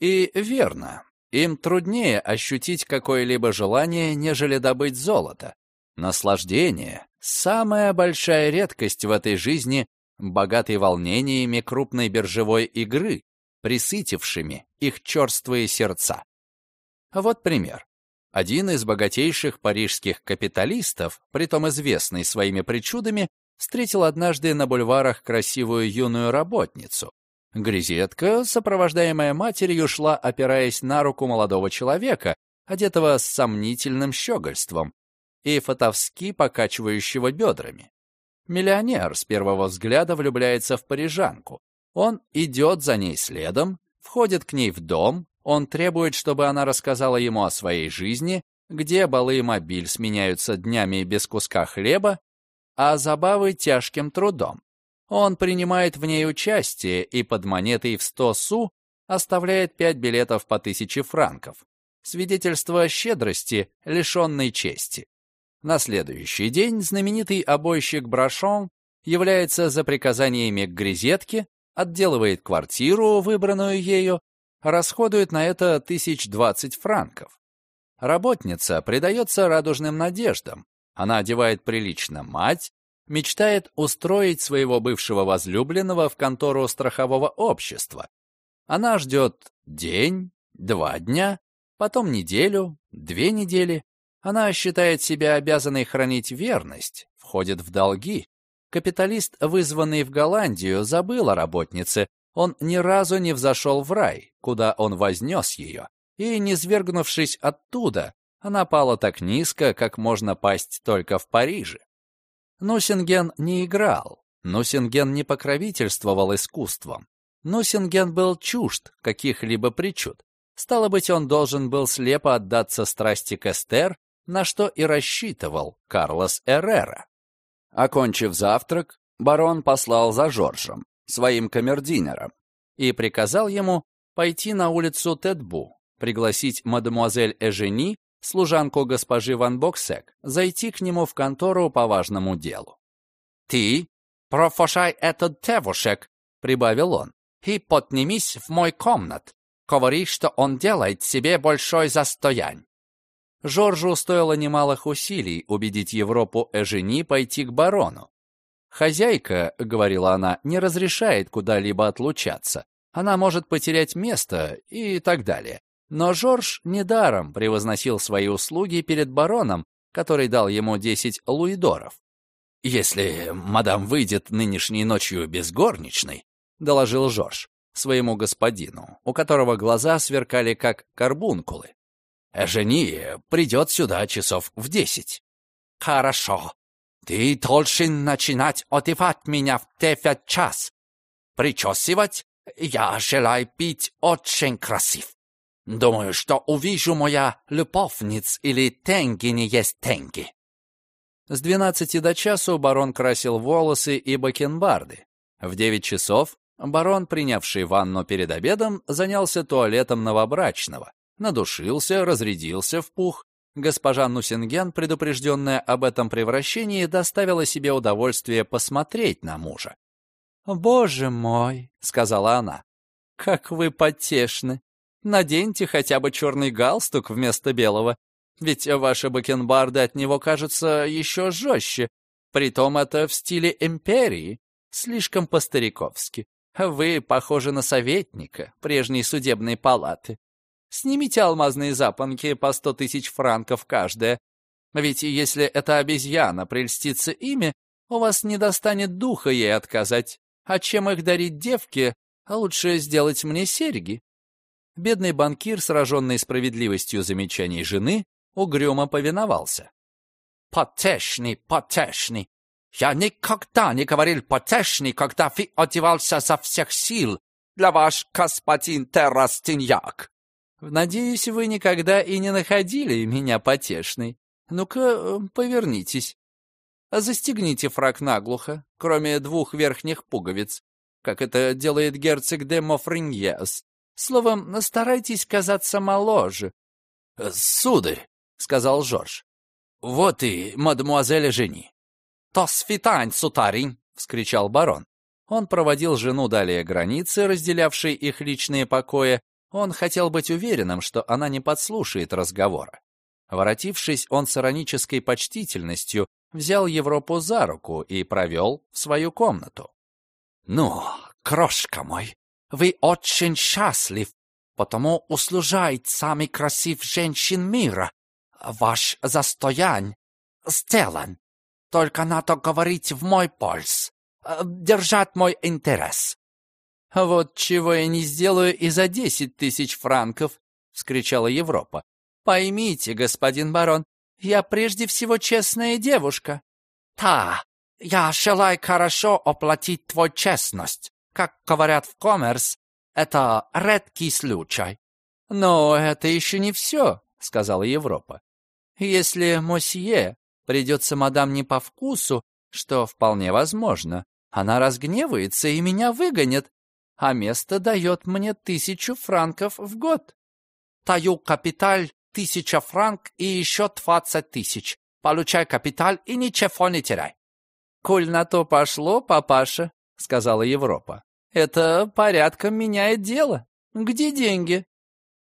И верно, им труднее ощутить какое-либо желание, нежели добыть золото. Наслаждение — самая большая редкость в этой жизни богатый волнениями крупной биржевой игры, присытившими их черствые сердца. Вот пример. Один из богатейших парижских капиталистов, притом известный своими причудами, встретил однажды на бульварах красивую юную работницу. Грезетка, сопровождаемая матерью, шла, опираясь на руку молодого человека, одетого с сомнительным щегольством и фатовски покачивающего бедрами. Миллионер с первого взгляда влюбляется в парижанку. Он идет за ней следом, входит к ней в дом, он требует, чтобы она рассказала ему о своей жизни, где балы и мобиль сменяются днями без куска хлеба, а забавы тяжким трудом. Он принимает в ней участие и под монетой в сто су оставляет пять билетов по тысяче франков. Свидетельство щедрости, лишенной чести. На следующий день знаменитый обойщик Брашон является за приказаниями к грезетке, отделывает квартиру, выбранную ею, расходует на это тысяч двадцать франков. Работница предается радужным надеждам. Она одевает прилично мать, мечтает устроить своего бывшего возлюбленного в контору страхового общества. Она ждет день, два дня, потом неделю, две недели, она считает себя обязанной хранить верность, входит в долги. Капиталист, вызванный в Голландию, забыл о работнице. Он ни разу не взошел в рай, куда он вознес ее. И, не свергнувшись оттуда, она пала так низко, как можно пасть только в Париже. Нусинген не играл, Нусинген не покровительствовал искусством. Нусинген был чужд каких-либо причуд. Стало быть, он должен был слепо отдаться страсти к Эстер, на что и рассчитывал Карлос Эррера. Окончив завтрак, барон послал за Жоржем, своим камердинером, и приказал ему пойти на улицу Тедбу, пригласить мадемуазель Эжени, служанку госпожи Ван Боксек, зайти к нему в контору по важному делу. «Ты профошай этот девушек», — прибавил он, «и поднимись в мой комнат. Говори, что он делает себе большой застоянь». Жоржу стоило немалых усилий убедить Европу Эжени пойти к барону. «Хозяйка», — говорила она, — «не разрешает куда-либо отлучаться. Она может потерять место и так далее». Но Жорж недаром превозносил свои услуги перед бароном, который дал ему 10 луидоров. «Если мадам выйдет нынешней ночью без горничной», — доложил Жорж своему господину, у которого глаза сверкали как карбункулы. «Жени придет сюда часов в десять». «Хорошо. Ты должен начинать одевать меня в девять час. Причесывать я желаю пить очень красив. Думаю, что увижу моя любовниц или тенги не есть тенги». С двенадцати до часу барон красил волосы и бакенбарды. В девять часов барон, принявший ванну перед обедом, занялся туалетом новобрачного, надушился, разрядился в пух. Госпожа Нусинген, предупрежденная об этом превращении, доставила себе удовольствие посмотреть на мужа. «Боже мой!» — сказала она. «Как вы потешны! Наденьте хотя бы черный галстук вместо белого, ведь ваши бакенбарды от него кажутся еще жестче. Притом это в стиле империи, слишком по-стариковски. Вы похожи на советника прежней судебной палаты. Снимите алмазные запонки по сто тысяч франков каждая. Ведь если эта обезьяна прельстится ими, у вас не достанет духа ей отказать. А чем их дарить девке, лучше сделать мне серьги. Бедный банкир, сраженный справедливостью замечаний жены, угрюмо повиновался. «Потешный, потешный! Я никогда не говорил потешный, когда вы одевался со всех сил для ваш господин Террастиньяк!» «Надеюсь, вы никогда и не находили меня потешной. Ну-ка, э, повернитесь. Застегните фраг наглухо, кроме двух верхних пуговиц, как это делает герцог де Мофриньес. Словом, старайтесь казаться моложе. — Сударь, — сказал Жорж, — вот и мадемуазель Жени. — То свитань, сутарин! — вскричал барон. Он проводил жену далее границы, разделявшей их личные покои. Он хотел быть уверенным, что она не подслушает разговора. Воротившись, он с иронической почтительностью взял Европу за руку и провел в свою комнату. «Ну, крошка мой, вы очень счастлив, потому услужает самый красив женщин мира. Ваш застоянь сделан. Только надо говорить в мой польс, держать мой интерес». «Вот чего я не сделаю и за десять тысяч франков!» — вскричала Европа. «Поймите, господин барон, я прежде всего честная девушка». «Та, я желаю хорошо оплатить твою честность как говорят в коммерс, это редкий случай. Но это еще не все, сказала Европа. Если мосье придется мадам не по вкусу, что вполне возможно, она разгневается и меня выгонит, а место дает мне тысячу франков в год. Таю капиталь тысяча франк и еще двадцать тысяч. Получай капиталь и ничего не теряй. Коль на то пошло, папаша, — сказала Европа. Это порядком меняет дело. Где деньги?»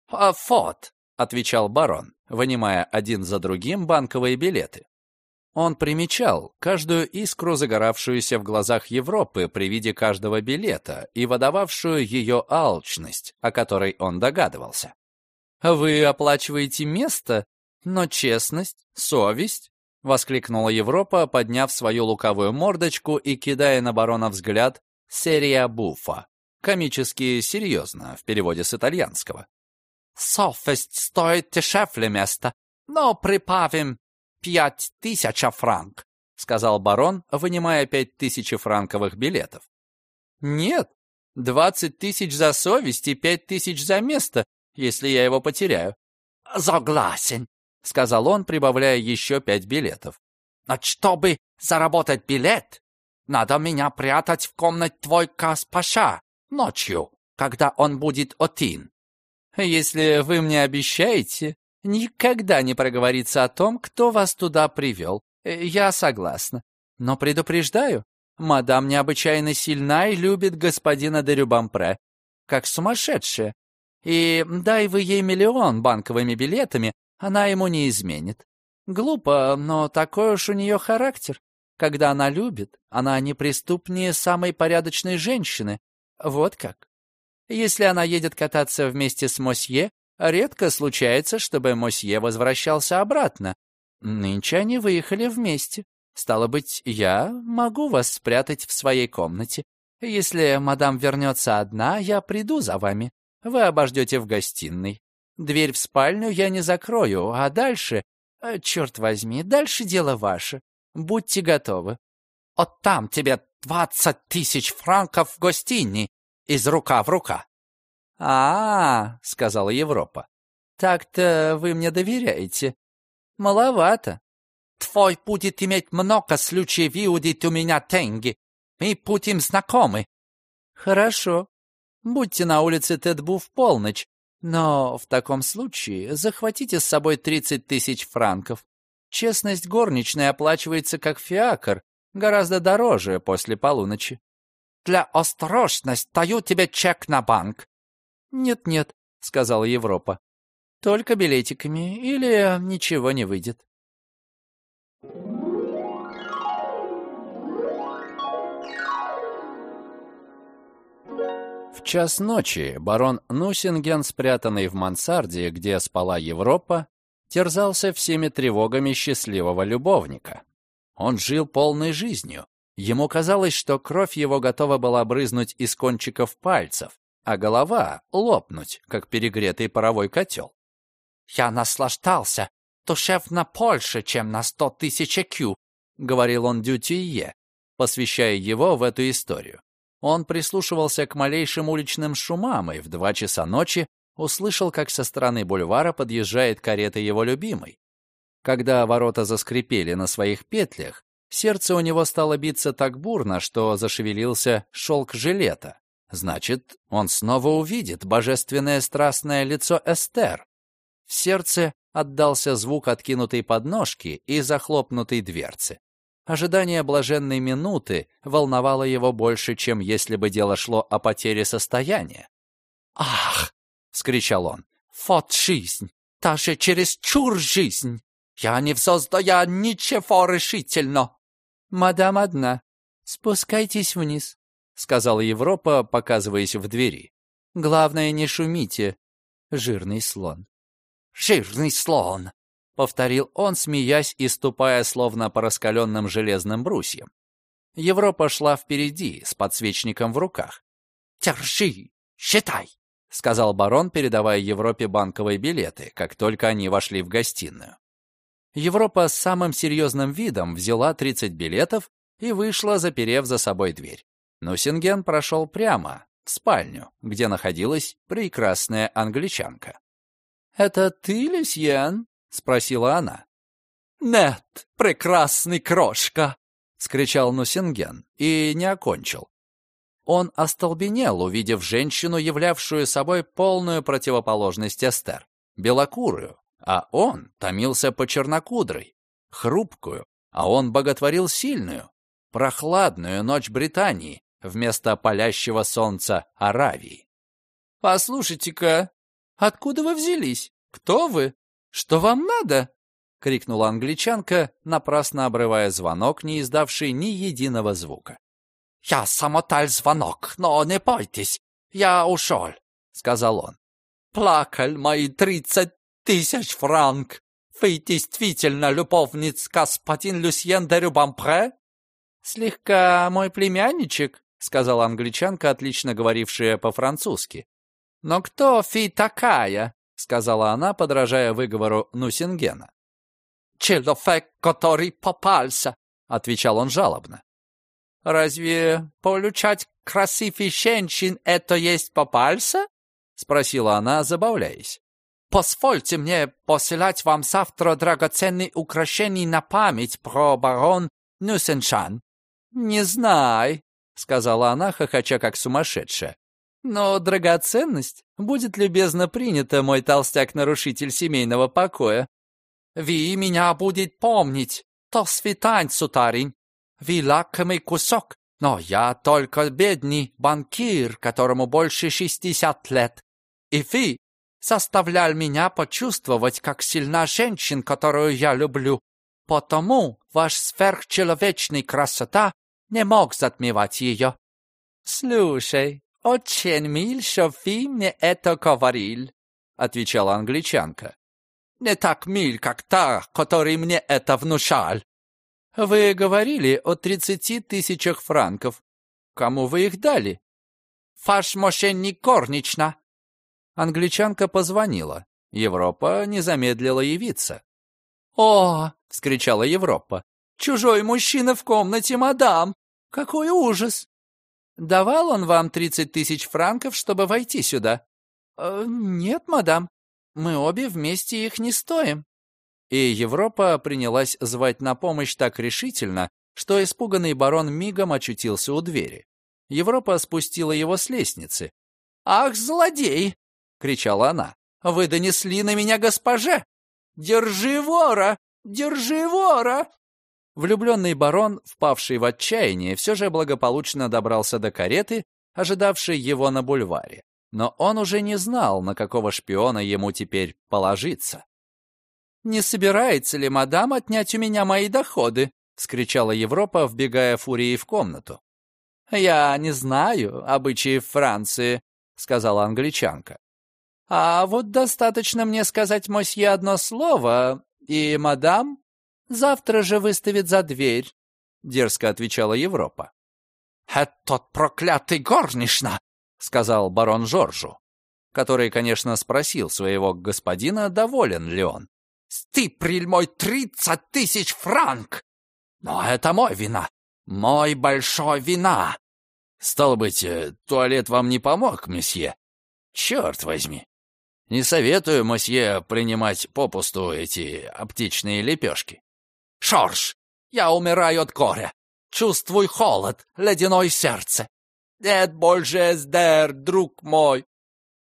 «А вот», — отвечал барон, вынимая один за другим банковые билеты. Он примечал каждую искру, загоравшуюся в глазах Европы при виде каждого билета и выдававшую ее алчность, о которой он догадывался. «Вы оплачиваете место, но честность, совесть?» — воскликнула Европа, подняв свою луковую мордочку и кидая на барона взгляд, Серия буфа. Комически серьезно в переводе с итальянского. «Совесть стоит дешевле места, но прибавим пять тысяч франк», сказал барон, вынимая пять тысяч франковых билетов. «Нет, двадцать тысяч за совесть и пять тысяч за место, если я его потеряю». «Согласен», — сказал он, прибавляя еще пять билетов. «Но чтобы заработать билет, надо меня прятать в комнате твой Каспаша ночью, когда он будет один». «Если вы мне обещаете, никогда не проговориться о том, кто вас туда привел, э, я согласна. Но предупреждаю, мадам необычайно сильна и любит господина де Рюбампре, как сумасшедшая. И дай вы ей миллион банковыми билетами, она ему не изменит. Глупо, но такой уж у нее характер. Когда она любит, она неприступнее самой порядочной женщины. Вот как. Если она едет кататься вместе с Мосье, редко случается, чтобы Мосье возвращался обратно. Нынче они выехали вместе. Стало быть, я могу вас спрятать в своей комнате. Если мадам вернется одна, я приду за вами. Вы обождете в гостиной. Дверь в спальню я не закрою, а дальше... Э, черт возьми, дальше дело ваше. Будьте готовы. От там тебе двадцать тысяч франков в гостине, из рука в рука. А, -а, -а сказала Европа. Так-то вы мне доверяете. Маловато. Твой будет иметь много случаев видеть у меня деньги. Мы будем знакомы. Хорошо. Будьте на улице Тедбу в полночь, но в таком случае захватите с собой 30 тысяч франков. Честность горничной оплачивается как фиакр, гораздо дороже после полуночи. Для осторожности даю тебе чек на банк. Нет-нет, сказала Европа. Только билетиками, или ничего не выйдет. В час ночи барон Нусинген, спрятанный в мансарде, где спала Европа, терзался всеми тревогами счастливого любовника. Он жил полной жизнью. Ему казалось, что кровь его готова была брызнуть из кончиков пальцев, а голова лопнуть, как перегретый паровой котел. «Я наслаждался душевно больше, чем на сто тысяч кю», — говорил он Дютие, посвящая его в эту историю. Он прислушивался к малейшим уличным шумам и в два часа ночи услышал, как со стороны бульвара подъезжает карета его любимой. Когда ворота заскрипели на своих петлях, сердце у него стало биться так бурно, что зашевелился шелк жилета. Значит, он снова увидит божественное страстное лицо Эстер. В сердце отдался звук откинутой подножки и захлопнутой дверцы. Ожидание блаженной минуты волновало его больше, чем если бы дело шло о потере состояния. «Ах!» — вскричал он. «Вот жизнь! Даже чересчур жизнь! Я не в ничего решительно!» «Мадам одна. Спускайтесь вниз», — сказала Европа, показываясь в двери. «Главное, не шумите, жирный слон». «Жирный слон!» — повторил он, смеясь и ступая словно по раскаленным железным брусьям. Европа шла впереди, с подсвечником в руках. «Держи! Считай!» — сказал барон, передавая Европе банковые билеты, как только они вошли в гостиную. Европа с самым серьезным видом взяла 30 билетов и вышла, заперев за собой дверь. Нусинген прошел прямо, в спальню, где находилась прекрасная англичанка. «Это ты, Люсьен?» — спросила она. «Нет, прекрасный крошка!» — скричал Нусинген и не окончил. Он остолбенел, увидев женщину, являвшую собой полную противоположность Эстер, белокурую, а он томился по чернокудрой, хрупкую, а он боготворил сильную, прохладную ночь Британии вместо палящего солнца Аравии. «Послушайте-ка, откуда вы взялись? Кто вы? «Что вам надо?» — крикнула англичанка, напрасно обрывая звонок, не издавший ни единого звука. «Я самоталь звонок, но не бойтесь, я ушел», — сказал он. «Плакал мои тридцать тысяч франк. Вы действительно любовниц господин Люсьен де Рюбампре?» «Слегка мой племянничек», — сказала англичанка, отлично говорившая по-французски. «Но кто фи такая?» — сказала она, подражая выговору Нусингена. «Человек, который попался», — отвечал он жалобно. «Разве получать красивых женщин — это есть попался?» — спросила она, забавляясь. «Позвольте мне посылать вам завтра драгоценные украшения на память про барон Нюсеншан». «Не знай», — сказала она, хохоча как сумасшедшая. «Но драгоценность будет любезно принята, мой толстяк-нарушитель семейного покоя». «Вы меня будет помнить, то свитань, сутарень. Вы лакомый кусок, но я только бедный банкир, которому больше шестьдесят лет. И вы заставляли меня почувствовать, как сильна женщина, которую я люблю. Потому ваш сверхчеловечный красота не мог затмевать ее. «Слушай, очень миль, что вы мне это говорил», — отвечала англичанка. «Не так миль, как та, который мне это внушал». «Вы говорили о тридцати тысячах франков. Кому вы их дали?» «Ваш мошенник горнична». Англичанка позвонила. Европа не замедлила явиться. «О!» — вскричала Европа. «Чужой мужчина в комнате, мадам! Какой ужас! Давал он вам тридцать тысяч франков, чтобы войти сюда? Э, нет, мадам. Мы обе вместе их не стоим. И Европа принялась звать на помощь так решительно, что испуганный барон мигом очутился у двери. Европа спустила его с лестницы. «Ах, злодей!» — кричала она. «Вы донесли на меня госпоже! Держи вора! Держи вора!» Влюбленный барон, впавший в отчаяние, все же благополучно добрался до кареты, ожидавшей его на бульваре. Но он уже не знал, на какого шпиона ему теперь положиться. «Не собирается ли мадам отнять у меня мои доходы?» — вскричала Европа, вбегая фурией в комнату. «Я не знаю обычаев Франции», — сказала англичанка. «А вот достаточно мне сказать мосье одно слово, и мадам завтра же выставит за дверь», — дерзко отвечала Европа. «Этот проклятый горнична!» — сказал барон Жоржу, который, конечно, спросил своего господина, доволен ли он. «Стыприль мой тридцать тысяч франк! Но это мой вина, мой большой вина!» «Стало быть, э, туалет вам не помог, месье? Черт возьми! Не советую, мосье, принимать попусту эти аптечные лепешки. Шорж, я умираю от горя. Чувствуй холод, ледяное сердце. Нет больше Эсдер, друг мой.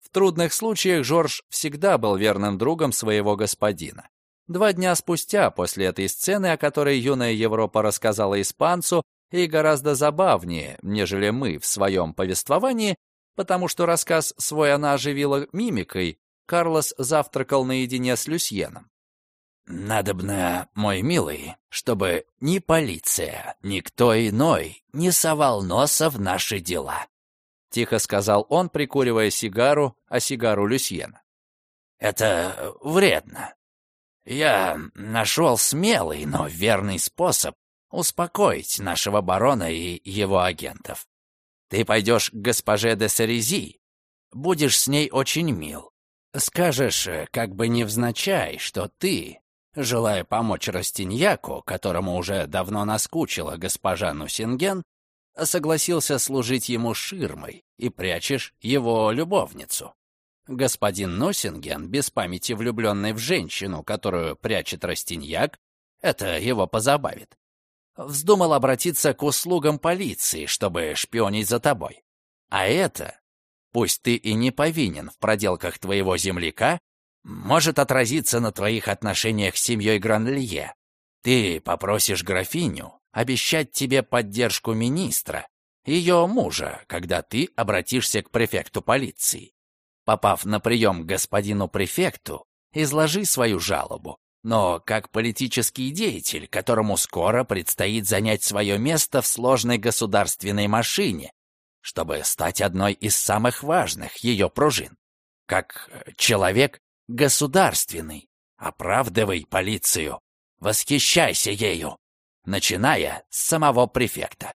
В трудных случаях Жорж всегда был верным другом своего господина. Два дня спустя, после этой сцены, о которой юная Европа рассказала испанцу, и гораздо забавнее, нежели мы в своем повествовании, потому что рассказ свой она оживила мимикой, Карлос завтракал наедине с Люсьеном. «Надобно, мой милый, чтобы ни полиция, ни кто иной не совал носа в наши дела», — тихо сказал он, прикуривая сигару, а сигару Люсьена. «Это вредно. Я нашел смелый, но верный способ успокоить нашего барона и его агентов. Ты пойдешь к госпоже де Сарези, будешь с ней очень мил. Скажешь, как бы невзначай, что ты Желая помочь Растиньяку, которому уже давно наскучила госпожа Нусинген, согласился служить ему ширмой и прячешь его любовницу. Господин Нусинген, без памяти влюбленный в женщину, которую прячет Растиньяк, это его позабавит. Вздумал обратиться к услугам полиции, чтобы шпионить за тобой. А это, пусть ты и не повинен в проделках твоего земляка, может отразиться на твоих отношениях с семьей Гранлье. Ты попросишь графиню обещать тебе поддержку министра, ее мужа, когда ты обратишься к префекту полиции. Попав на прием к господину префекту, изложи свою жалобу, но как политический деятель, которому скоро предстоит занять свое место в сложной государственной машине, чтобы стать одной из самых важных ее пружин. Как человек, государственный. Оправдывай полицию. Восхищайся ею, начиная с самого префекта.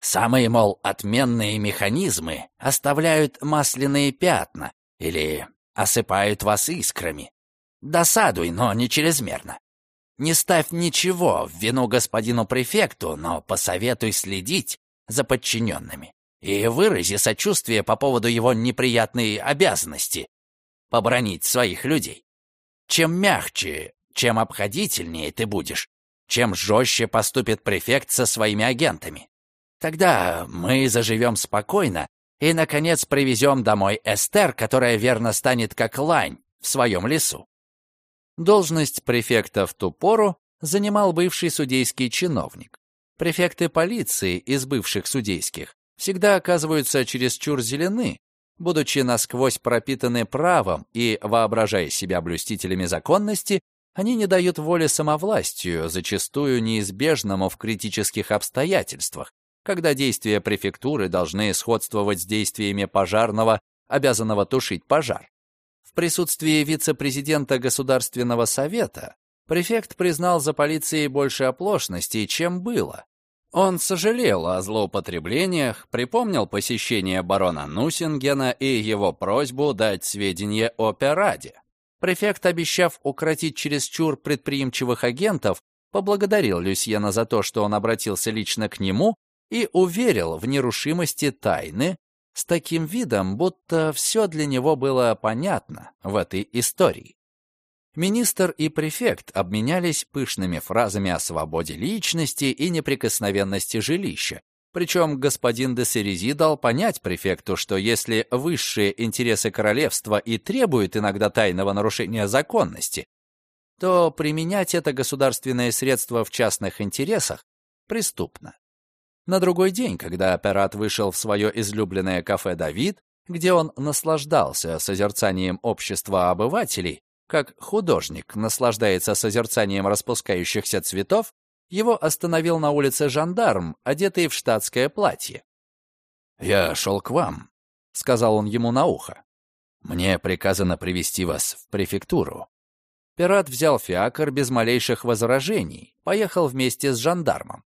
Самые, мол, отменные механизмы оставляют масляные пятна или осыпают вас искрами. Досадуй, но не чрезмерно. Не ставь ничего в вину господину префекту, но посоветуй следить за подчиненными. и вырази сочувствие по поводу его неприятной обязанности — побронить своих людей. Чем мягче, чем обходительнее ты будешь, чем жестче поступит префект со своими агентами. Тогда мы заживем спокойно и, наконец, привезем домой Эстер, которая верно станет как лань в своем лесу. Должность префекта в ту пору занимал бывший судейский чиновник. Префекты полиции из бывших судейских всегда оказываются чересчур зелены, будучи насквозь пропитаны правом и воображая себя блюстителями законности, они не дают воли самовластию, зачастую неизбежному в критических обстоятельствах, когда действия префектуры должны сходствовать с действиями пожарного, обязанного тушить пожар. В присутствии вице-президента Государственного совета префект признал за полицией больше оплошностей, чем было. Он сожалел о злоупотреблениях, припомнил посещение барона Нусингена и его просьбу дать сведения о Пираде. Префект, обещав укротить чересчур предприимчивых агентов, поблагодарил Люсьена за то, что он обратился лично к нему и уверил в нерушимости тайны с таким видом, будто все для него было понятно в этой истории. Министр и префект обменялись пышными фразами о свободе личности и неприкосновенности жилища. Причем господин де Серези дал понять префекту, что если высшие интересы королевства и требуют иногда тайного нарушения законности, то применять это государственное средство в частных интересах преступно. На другой день, когда аппарат вышел в свое излюбленное кафе «Давид», где он наслаждался созерцанием общества обывателей, как художник наслаждается созерцанием распускающихся цветов, его остановил на улице жандарм, одетый в штатское платье. «Я шел к вам», — сказал он ему на ухо. «Мне приказано привести вас в префектуру». Пират взял фиакр без малейших возражений, поехал вместе с жандармом.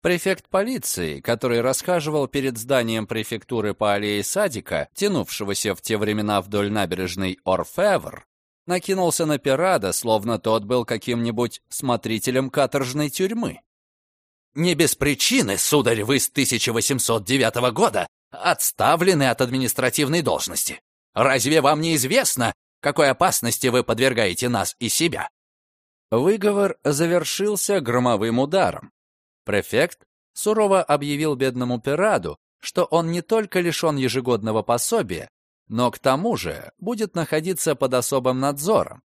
Префект полиции, который расхаживал перед зданием префектуры по аллее садика, тянувшегося в те времена вдоль набережной Орфевр, накинулся на Пирада, словно тот был каким-нибудь смотрителем каторжной тюрьмы. «Не без причины, сударь, вы с 1809 года отставлены от административной должности. Разве вам не известно, какой опасности вы подвергаете нас и себя?» Выговор завершился громовым ударом. Префект сурово объявил бедному Пираду, что он не только лишен ежегодного пособия, но к тому же будет находиться под особым надзором.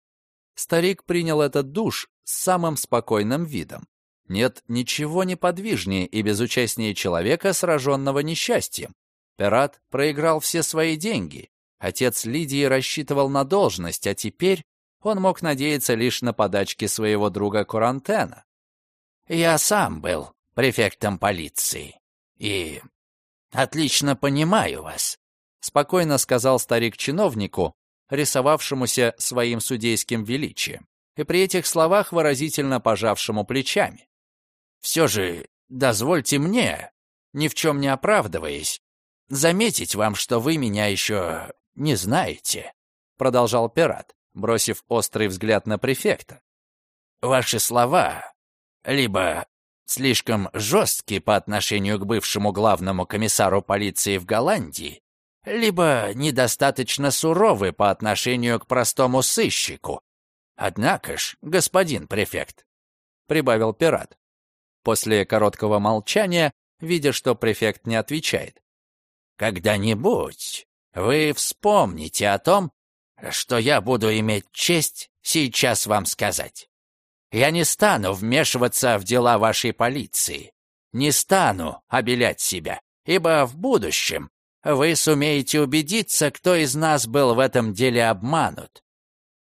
Старик принял этот душ с самым спокойным видом. Нет ничего неподвижнее и безучастнее человека, сраженного несчастьем. Пират проиграл все свои деньги. Отец Лидии рассчитывал на должность, а теперь он мог надеяться лишь на подачки своего друга Курантена. Я сам был префектом полиции и отлично понимаю вас», — спокойно сказал старик чиновнику, рисовавшемуся своим судейским величием, и при этих словах выразительно пожавшему плечами. «Все же дозвольте мне, ни в чем не оправдываясь, заметить вам, что вы меня еще не знаете», — продолжал пират, бросив острый взгляд на префекта. «Ваши слова либо слишком жесткий по отношению к бывшему главному комиссару полиции в Голландии, либо недостаточно суровы по отношению к простому сыщику. Однако ж, господин префект, — прибавил пират. После короткого молчания, видя, что префект не отвечает. «Когда-нибудь вы вспомните о том, что я буду иметь честь сейчас вам сказать. Я не стану вмешиваться в дела вашей полиции. Не стану обелять себя, ибо в будущем вы сумеете убедиться, кто из нас был в этом деле обманут.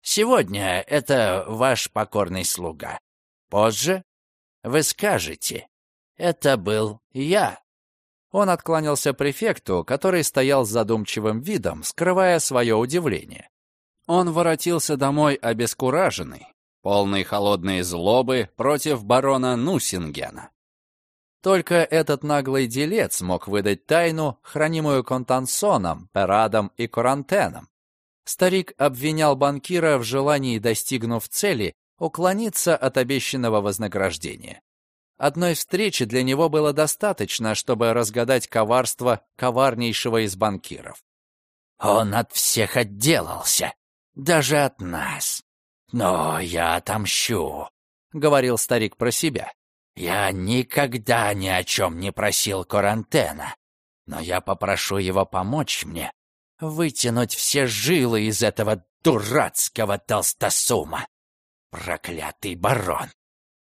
Сегодня это ваш покорный слуга. Позже вы скажете, это был я. Он откланялся префекту, который стоял с задумчивым видом, скрывая свое удивление. Он воротился домой обескураженный, полный холодной злобы против барона Нусингена. Только этот наглый делец мог выдать тайну, хранимую Контансоном, Перадом и Корантеном. Старик обвинял банкира в желании, достигнув цели, уклониться от обещанного вознаграждения. Одной встречи для него было достаточно, чтобы разгадать коварство коварнейшего из банкиров. «Он от всех отделался, даже от нас. Но я отомщу», — говорил старик про себя. «Я никогда ни о чем не просил Корантена, но я попрошу его помочь мне вытянуть все жилы из этого дурацкого толстосума. Проклятый барон!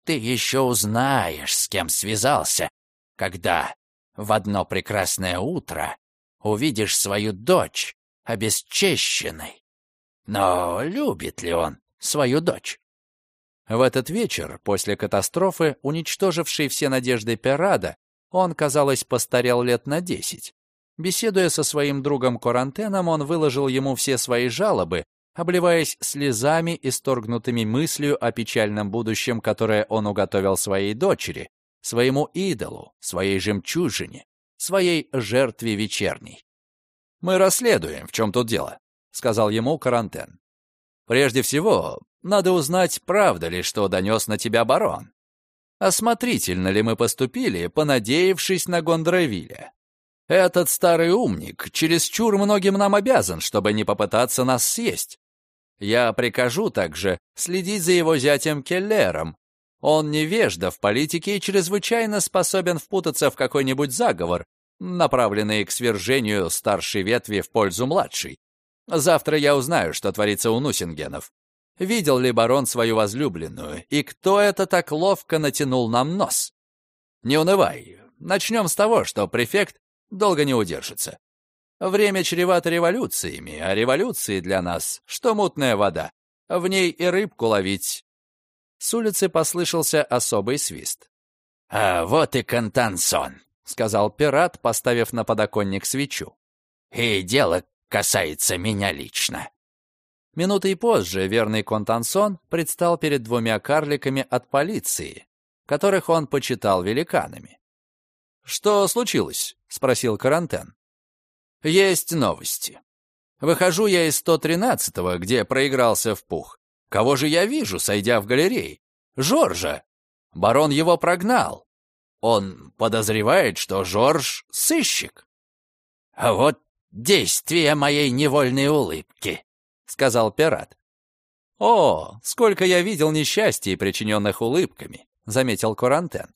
Ты еще узнаешь, с кем связался, когда в одно прекрасное утро увидишь свою дочь обесчещенной. Но любит ли он свою дочь? В этот вечер, после катастрофы, уничтожившей все надежды Пирада, он, казалось, постарел лет на десять. Беседуя со своим другом Корантеном, он выложил ему все свои жалобы, обливаясь слезами, и сторгнутыми мыслью о печальном будущем, которое он уготовил своей дочери, своему идолу, своей жемчужине, своей жертве вечерней. «Мы расследуем, в чем тут дело», — сказал ему Карантен. «Прежде всего, надо узнать, правда ли, что донес на тебя барон. Осмотрительно ли мы поступили, понадеявшись на Гондравиля? Этот старый умник чересчур многим нам обязан, чтобы не попытаться нас съесть. Я прикажу также следить за его зятем Келлером. Он невежда в политике и чрезвычайно способен впутаться в какой-нибудь заговор, направленный к свержению старшей ветви в пользу младшей. Завтра я узнаю, что творится у Нусингенов. Видел ли барон свою возлюбленную, и кто это так ловко натянул нам нос? Не унывай. Начнем с того, что префект долго не удержится. Время чревато революциями, а революции для нас, что мутная вода. В ней и рыбку ловить. С улицы послышался особый свист. «А вот и Контансон», — сказал пират, поставив на подоконник свечу. «И дело касается меня лично». Минутой позже верный Контансон предстал перед двумя карликами от полиции, которых он почитал великанами. «Что случилось?» — спросил Карантен. «Есть новости. Выхожу я из 113-го, где проигрался в пух. Кого же я вижу, сойдя в галерей? Жоржа. Барон его прогнал. Он подозревает, что Жорж — сыщик». «А вот действие моей невольной улыбки», — сказал пират. «О, сколько я видел несчастий, причиненных улыбками», — заметил Курантен.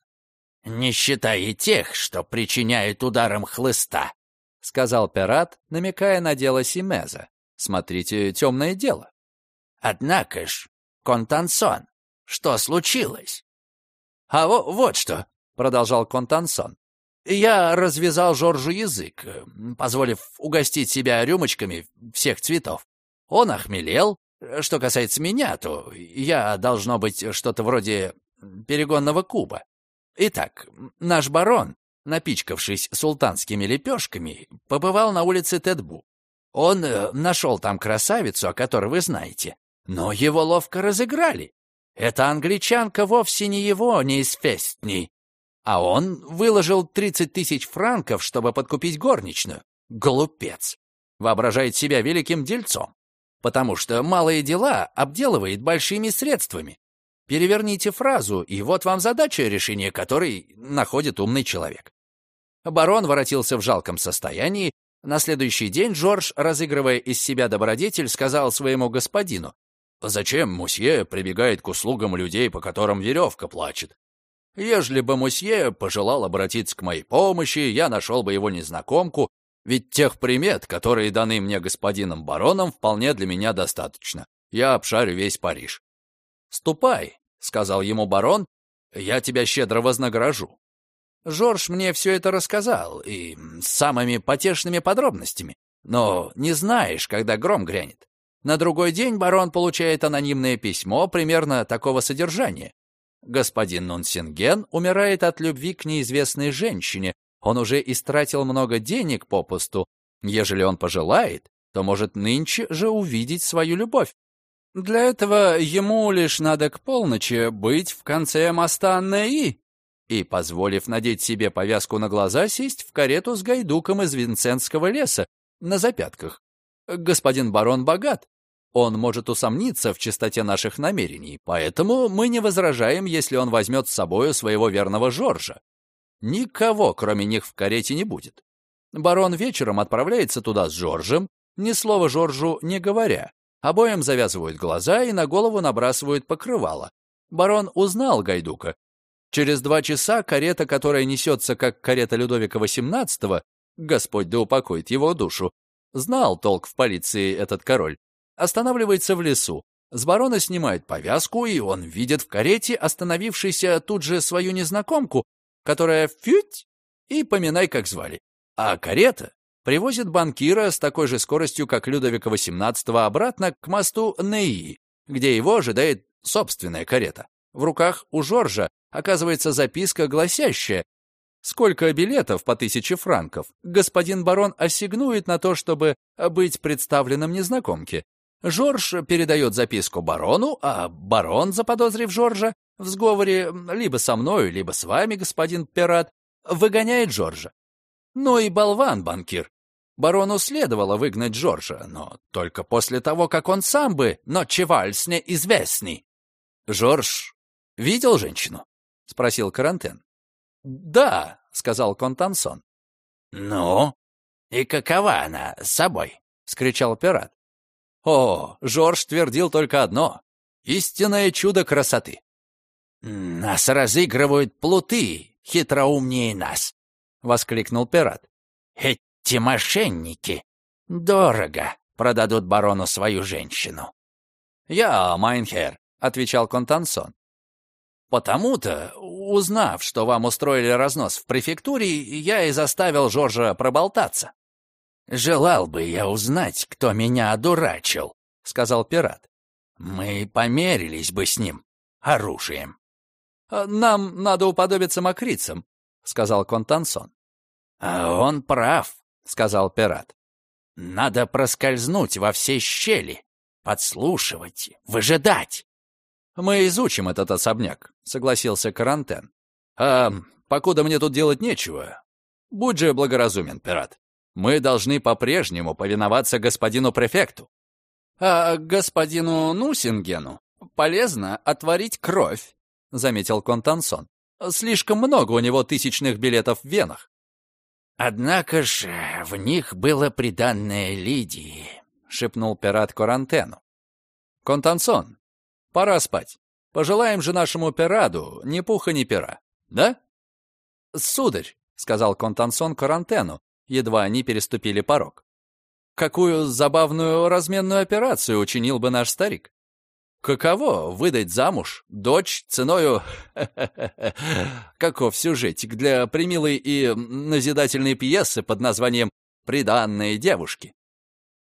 «Не считая тех, что причиняют ударом хлыста», — сказал пират, намекая на дело Симеза. «Смотрите, темное дело». «Однако ж, Контансон, что случилось?» «А во вот что», — продолжал Контансон. «Я развязал Жоржу язык, позволив угостить себя рюмочками всех цветов. Он охмелел. Что касается меня, то я, должно быть, что-то вроде перегонного куба. Итак, наш барон, напичкавшись султанскими лепешками, побывал на улице Тедбу. Он э, нашел там красавицу, о которой вы знаете, но его ловко разыграли. Эта англичанка вовсе не его, не из Фестни. А он выложил 30 тысяч франков, чтобы подкупить горничную. Глупец. Воображает себя великим дельцом. Потому что малые дела обделывает большими средствами. Переверните фразу, и вот вам задача, решение которой находит умный человек. Барон воротился в жалком состоянии. На следующий день Жорж, разыгрывая из себя добродетель, сказал своему господину, «Зачем мусье прибегает к услугам людей, по которым веревка плачет? Ежели бы мусье пожелал обратиться к моей помощи, я нашел бы его незнакомку, ведь тех примет, которые даны мне господином бароном, вполне для меня достаточно. Я обшарю весь Париж. «Ступай», — сказал ему барон, — «я тебя щедро вознагражу». Жорж мне все это рассказал, и с самыми потешными подробностями. Но не знаешь, когда гром грянет. На другой день барон получает анонимное письмо примерно такого содержания. Господин Нунсинген умирает от любви к неизвестной женщине. Он уже истратил много денег попусту. Ежели он пожелает, то может нынче же увидеть свою любовь. Для этого ему лишь надо к полночи быть в конце моста Неи и, позволив надеть себе повязку на глаза, сесть в карету с гайдуком из Винцентского леса на запятках. Господин барон богат. Он может усомниться в чистоте наших намерений, поэтому мы не возражаем, если он возьмет с собою своего верного Жоржа. Никого, кроме них, в карете не будет. Барон вечером отправляется туда с Жоржем, ни слова Жоржу не говоря. Обоим завязывают глаза и на голову набрасывают покрывало. Барон узнал Гайдука. Через два часа карета, которая несется как карета Людовика XVIII, Господь да упокоит его душу, знал толк в полиции этот король, останавливается в лесу. С барона снимает повязку, и он видит в карете остановившейся тут же свою незнакомку, которая фють и поминай, как звали. А карета привозит банкира с такой же скоростью, как Людовика XVIII, обратно к мосту Неи, где его ожидает собственная карета. В руках у Жоржа оказывается записка, гласящая Сколько билетов по тысяче франков господин барон ассигнует на то, чтобы быть представленным незнакомке? Жорж передает записку барону, а барон, заподозрив Жоржа в сговоре либо со мною, либо с вами, господин пират, выгоняет Жоржа. Ну и болван, банкир. Барону следовало выгнать Жоржа, но только после того, как он сам бы ночевал с неизвестный. «Жорж видел женщину?» — спросил Карантен. «Да», — сказал Контансон. «Ну, и какова она с собой?» — скричал пират. О, Жорж твердил только одно — истинное чудо красоты. «Нас разыгрывают плуты, хитроумнее нас», — воскликнул пират. «Эти мошенники дорого продадут барону свою женщину». «Я, Майнхер», — отвечал Контансон. «Потому-то, узнав, что вам устроили разнос в префектуре, я и заставил Жоржа проболтаться». «Желал бы я узнать, кто меня одурачил», — сказал Перад. «Мы померились бы с ним оружием». «А «Нам надо уподобиться мокрицам», — сказал Контансон. «А он прав», — сказал Перад. «Надо проскользнуть во все щели, подслушивать, выжидать». «Мы изучим этот особняк», — согласился Карантен. «А покуда мне тут делать нечего, будь же благоразумен, пират мы должны по-прежнему повиноваться господину префекту. А господину Нусингену полезно отварить кровь, заметил Контансон. Слишком много у него тысячных билетов в венах. Однако ж в них было приданное Лидии, шепнул пират Корантену. Контансон, пора спать. Пожелаем же нашему пираду ни пуха, ни пера, да? Сударь, сказал Контансон Карантену, едва они переступили порог. Какую забавную разменную операцию учинил бы наш старик? Каково выдать замуж дочь ценою... Каков сюжетик для примилой и назидательной пьесы под названием «Приданные девушки».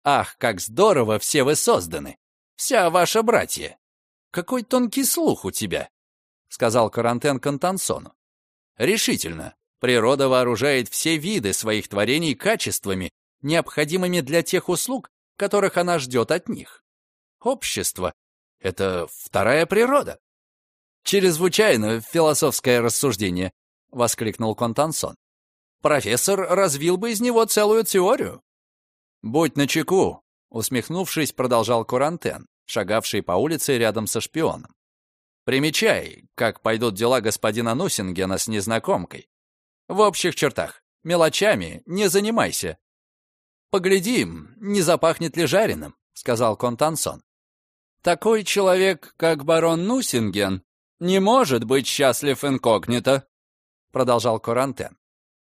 Ах, как здорово все вы созданы! Вся ваша братья! Какой тонкий слух у тебя! — сказал Карантен Контансону. Решительно, Природа вооружает все виды своих творений качествами, необходимыми для тех услуг, которых она ждет от них. Общество — это вторая природа. «Чрезвычайно философское рассуждение», — воскликнул Контансон. «Профессор развил бы из него целую теорию». «Будь начеку», — усмехнувшись, продолжал Курантен, шагавший по улице рядом со шпионом. «Примечай, как пойдут дела господина Нусингена с незнакомкой. В общих чертах. Мелочами не занимайся. «Поглядим, не запахнет ли жареным», — сказал Контансон. «Такой человек, как барон Нусинген, не может быть счастлив инкогнито», — продолжал Корантен.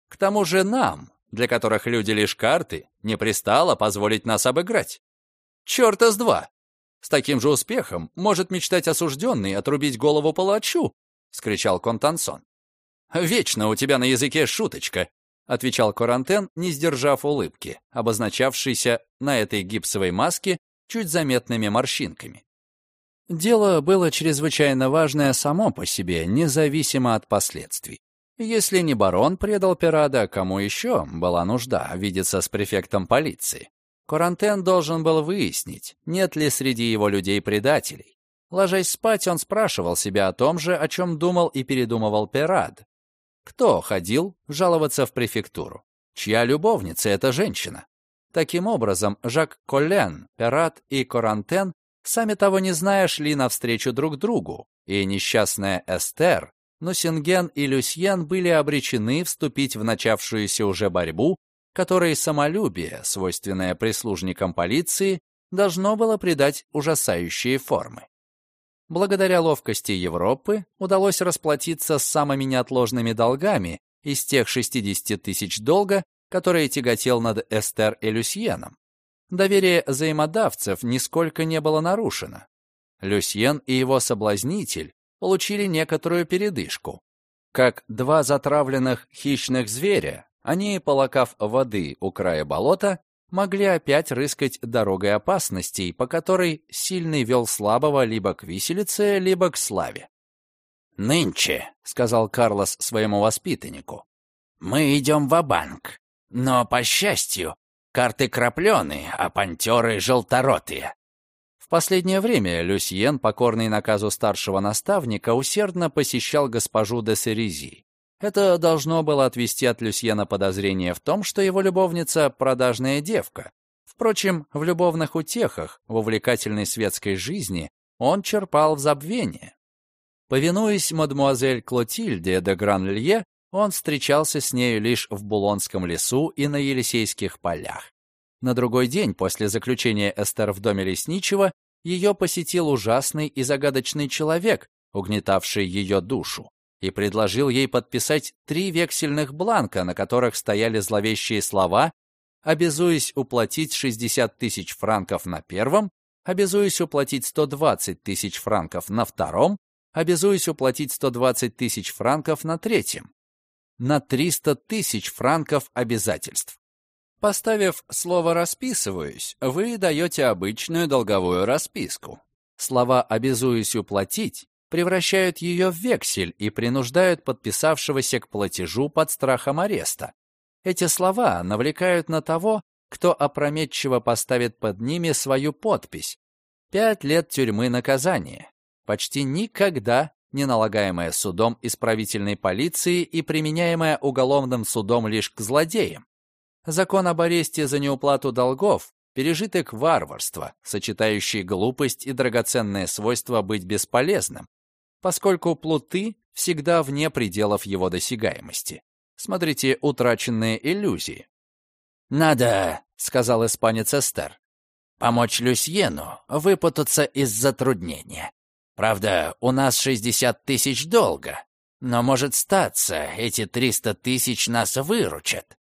«К тому же нам, для которых люди лишь карты, не пристало позволить нас обыграть. Черта с два! С таким же успехом может мечтать осужденный отрубить голову палачу», — скричал Контансон. «Вечно у тебя на языке шуточка», — отвечал Корантен, не сдержав улыбки, обозначавшейся на этой гипсовой маске чуть заметными морщинками. Дело было чрезвычайно важное само по себе, независимо от последствий. Если не барон предал Пирада, кому еще была нужда видеться с префектом полиции? Корантен должен был выяснить, нет ли среди его людей предателей. Ложась спать, он спрашивал себя о том же, о чем думал и передумывал Пирад. Кто ходил жаловаться в префектуру? Чья любовница эта женщина? Таким образом, Жак Коллен, Перат и Корантен, сами того не зная, шли навстречу друг другу, и несчастная Эстер, Нусинген и Люсьен были обречены вступить в начавшуюся уже борьбу, которой самолюбие, свойственное прислужникам полиции, должно было придать ужасающие формы. Благодаря ловкости Европы удалось расплатиться с самыми неотложными долгами из тех 60 тысяч долга, которые тяготел над Эстер и Люсьеном. Доверие взаимодавцев нисколько не было нарушено. Люсьен и его соблазнитель получили некоторую передышку. Как два затравленных хищных зверя, они, полакав воды у края болота, могли опять рыскать дорогой опасностей, по которой сильный вел слабого либо к виселице, либо к славе. «Нынче», — сказал Карлос своему воспитаннику, — «мы идем в банк но, по счастью, карты крапленые, а пантеры желторотые». В последнее время Люсьен, покорный наказу старшего наставника, усердно посещал госпожу де Серези. Это должно было отвести от Люсьена подозрение в том, что его любовница — продажная девка. Впрочем, в любовных утехах, в увлекательной светской жизни он черпал в забвение. Повинуясь мадемуазель Клотильде де Гран-Лье, он встречался с нею лишь в Булонском лесу и на Елисейских полях. На другой день после заключения Эстер в доме лесничего ее посетил ужасный и загадочный человек, угнетавший ее душу и предложил ей подписать три вексельных бланка, на которых стояли зловещие слова, обязуясь уплатить 60 тысяч франков на первом, обязуясь уплатить 120 тысяч франков на втором, обязуясь уплатить 120 тысяч франков на третьем. На 300 тысяч франков обязательств. Поставив слово «расписываюсь», вы даете обычную долговую расписку. Слова «обязуюсь уплатить» превращают ее в вексель и принуждают подписавшегося к платежу под страхом ареста. Эти слова навлекают на того, кто опрометчиво поставит под ними свою подпись. Пять лет тюрьмы наказания, почти никогда не налагаемое судом исправительной полиции и применяемое уголовным судом лишь к злодеям. Закон об аресте за неуплату долгов – пережиток варварства, сочетающий глупость и драгоценное свойство быть бесполезным, поскольку плуты всегда вне пределов его досягаемости. Смотрите «Утраченные иллюзии». «Надо», — сказал испанец Эстер, — «помочь Люсьену выпутаться из затруднения. Правда, у нас 60 тысяч долга, но, может статься, эти 300 тысяч нас выручат».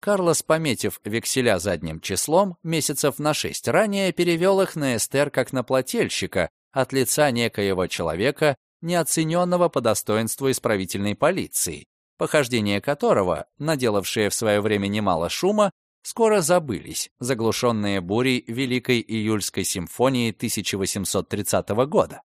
Карлос, пометив векселя задним числом, месяцев на шесть ранее перевел их на Эстер как на плательщика от лица некоего человека, неоцененного по достоинству исправительной полиции, похождения которого, наделавшие в свое время немало шума, скоро забылись, заглушенные бурей Великой июльской симфонии 1830 года.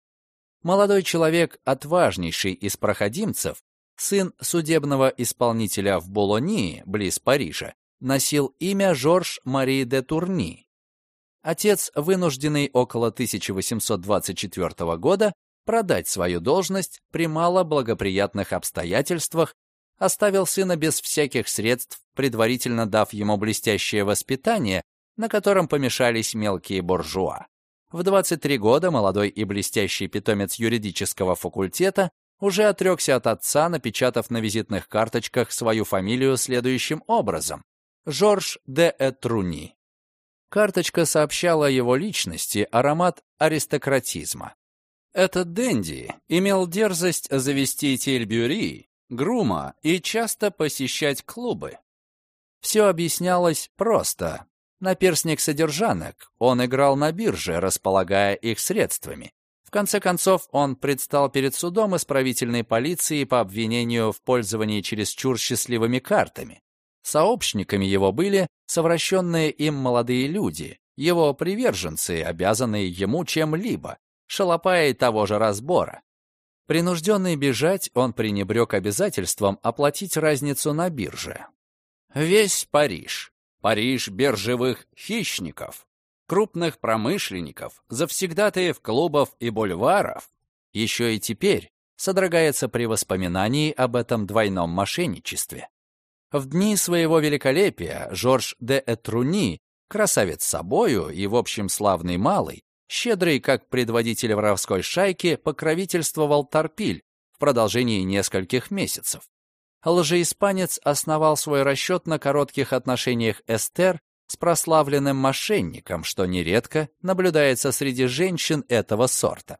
Молодой человек, отважнейший из проходимцев, сын судебного исполнителя в Болонии, близ Парижа, носил имя Жорж Мари де Турни. Отец, вынужденный около 1824 года продать свою должность при малоблагоприятных обстоятельствах, оставил сына без всяких средств, предварительно дав ему блестящее воспитание, на котором помешались мелкие буржуа. В 23 года молодой и блестящий питомец юридического факультета уже отрекся от отца, напечатав на визитных карточках свою фамилию следующим образом – Жорж де Этруни. Карточка сообщала его личности аромат аристократизма. Этот Дэнди имел дерзость завести тельбюри, грума и часто посещать клубы. Все объяснялось просто. Наперсник содержанок, он играл на бирже, располагая их средствами. В конце концов, он предстал перед судом исправительной полиции по обвинению в пользовании чересчур счастливыми картами. Сообщниками его были совращенные им молодые люди, его приверженцы, обязанные ему чем-либо, шалопая того же разбора. Принужденный бежать, он пренебрег обязательством оплатить разницу на бирже. Весь Париж, Париж биржевых хищников, крупных промышленников, завсегдатаев клубов и бульваров, еще и теперь содрогается при воспоминании об этом двойном мошенничестве. В дни своего великолепия Жорж де Этруни красавец собою и, в общем, славный малый, щедрый, как предводитель воровской шайки, покровительствовал Торпиль в продолжении нескольких месяцев. Лжеиспанец основал свой расчет на коротких отношениях Эстер с прославленным мошенником, что нередко наблюдается среди женщин этого сорта.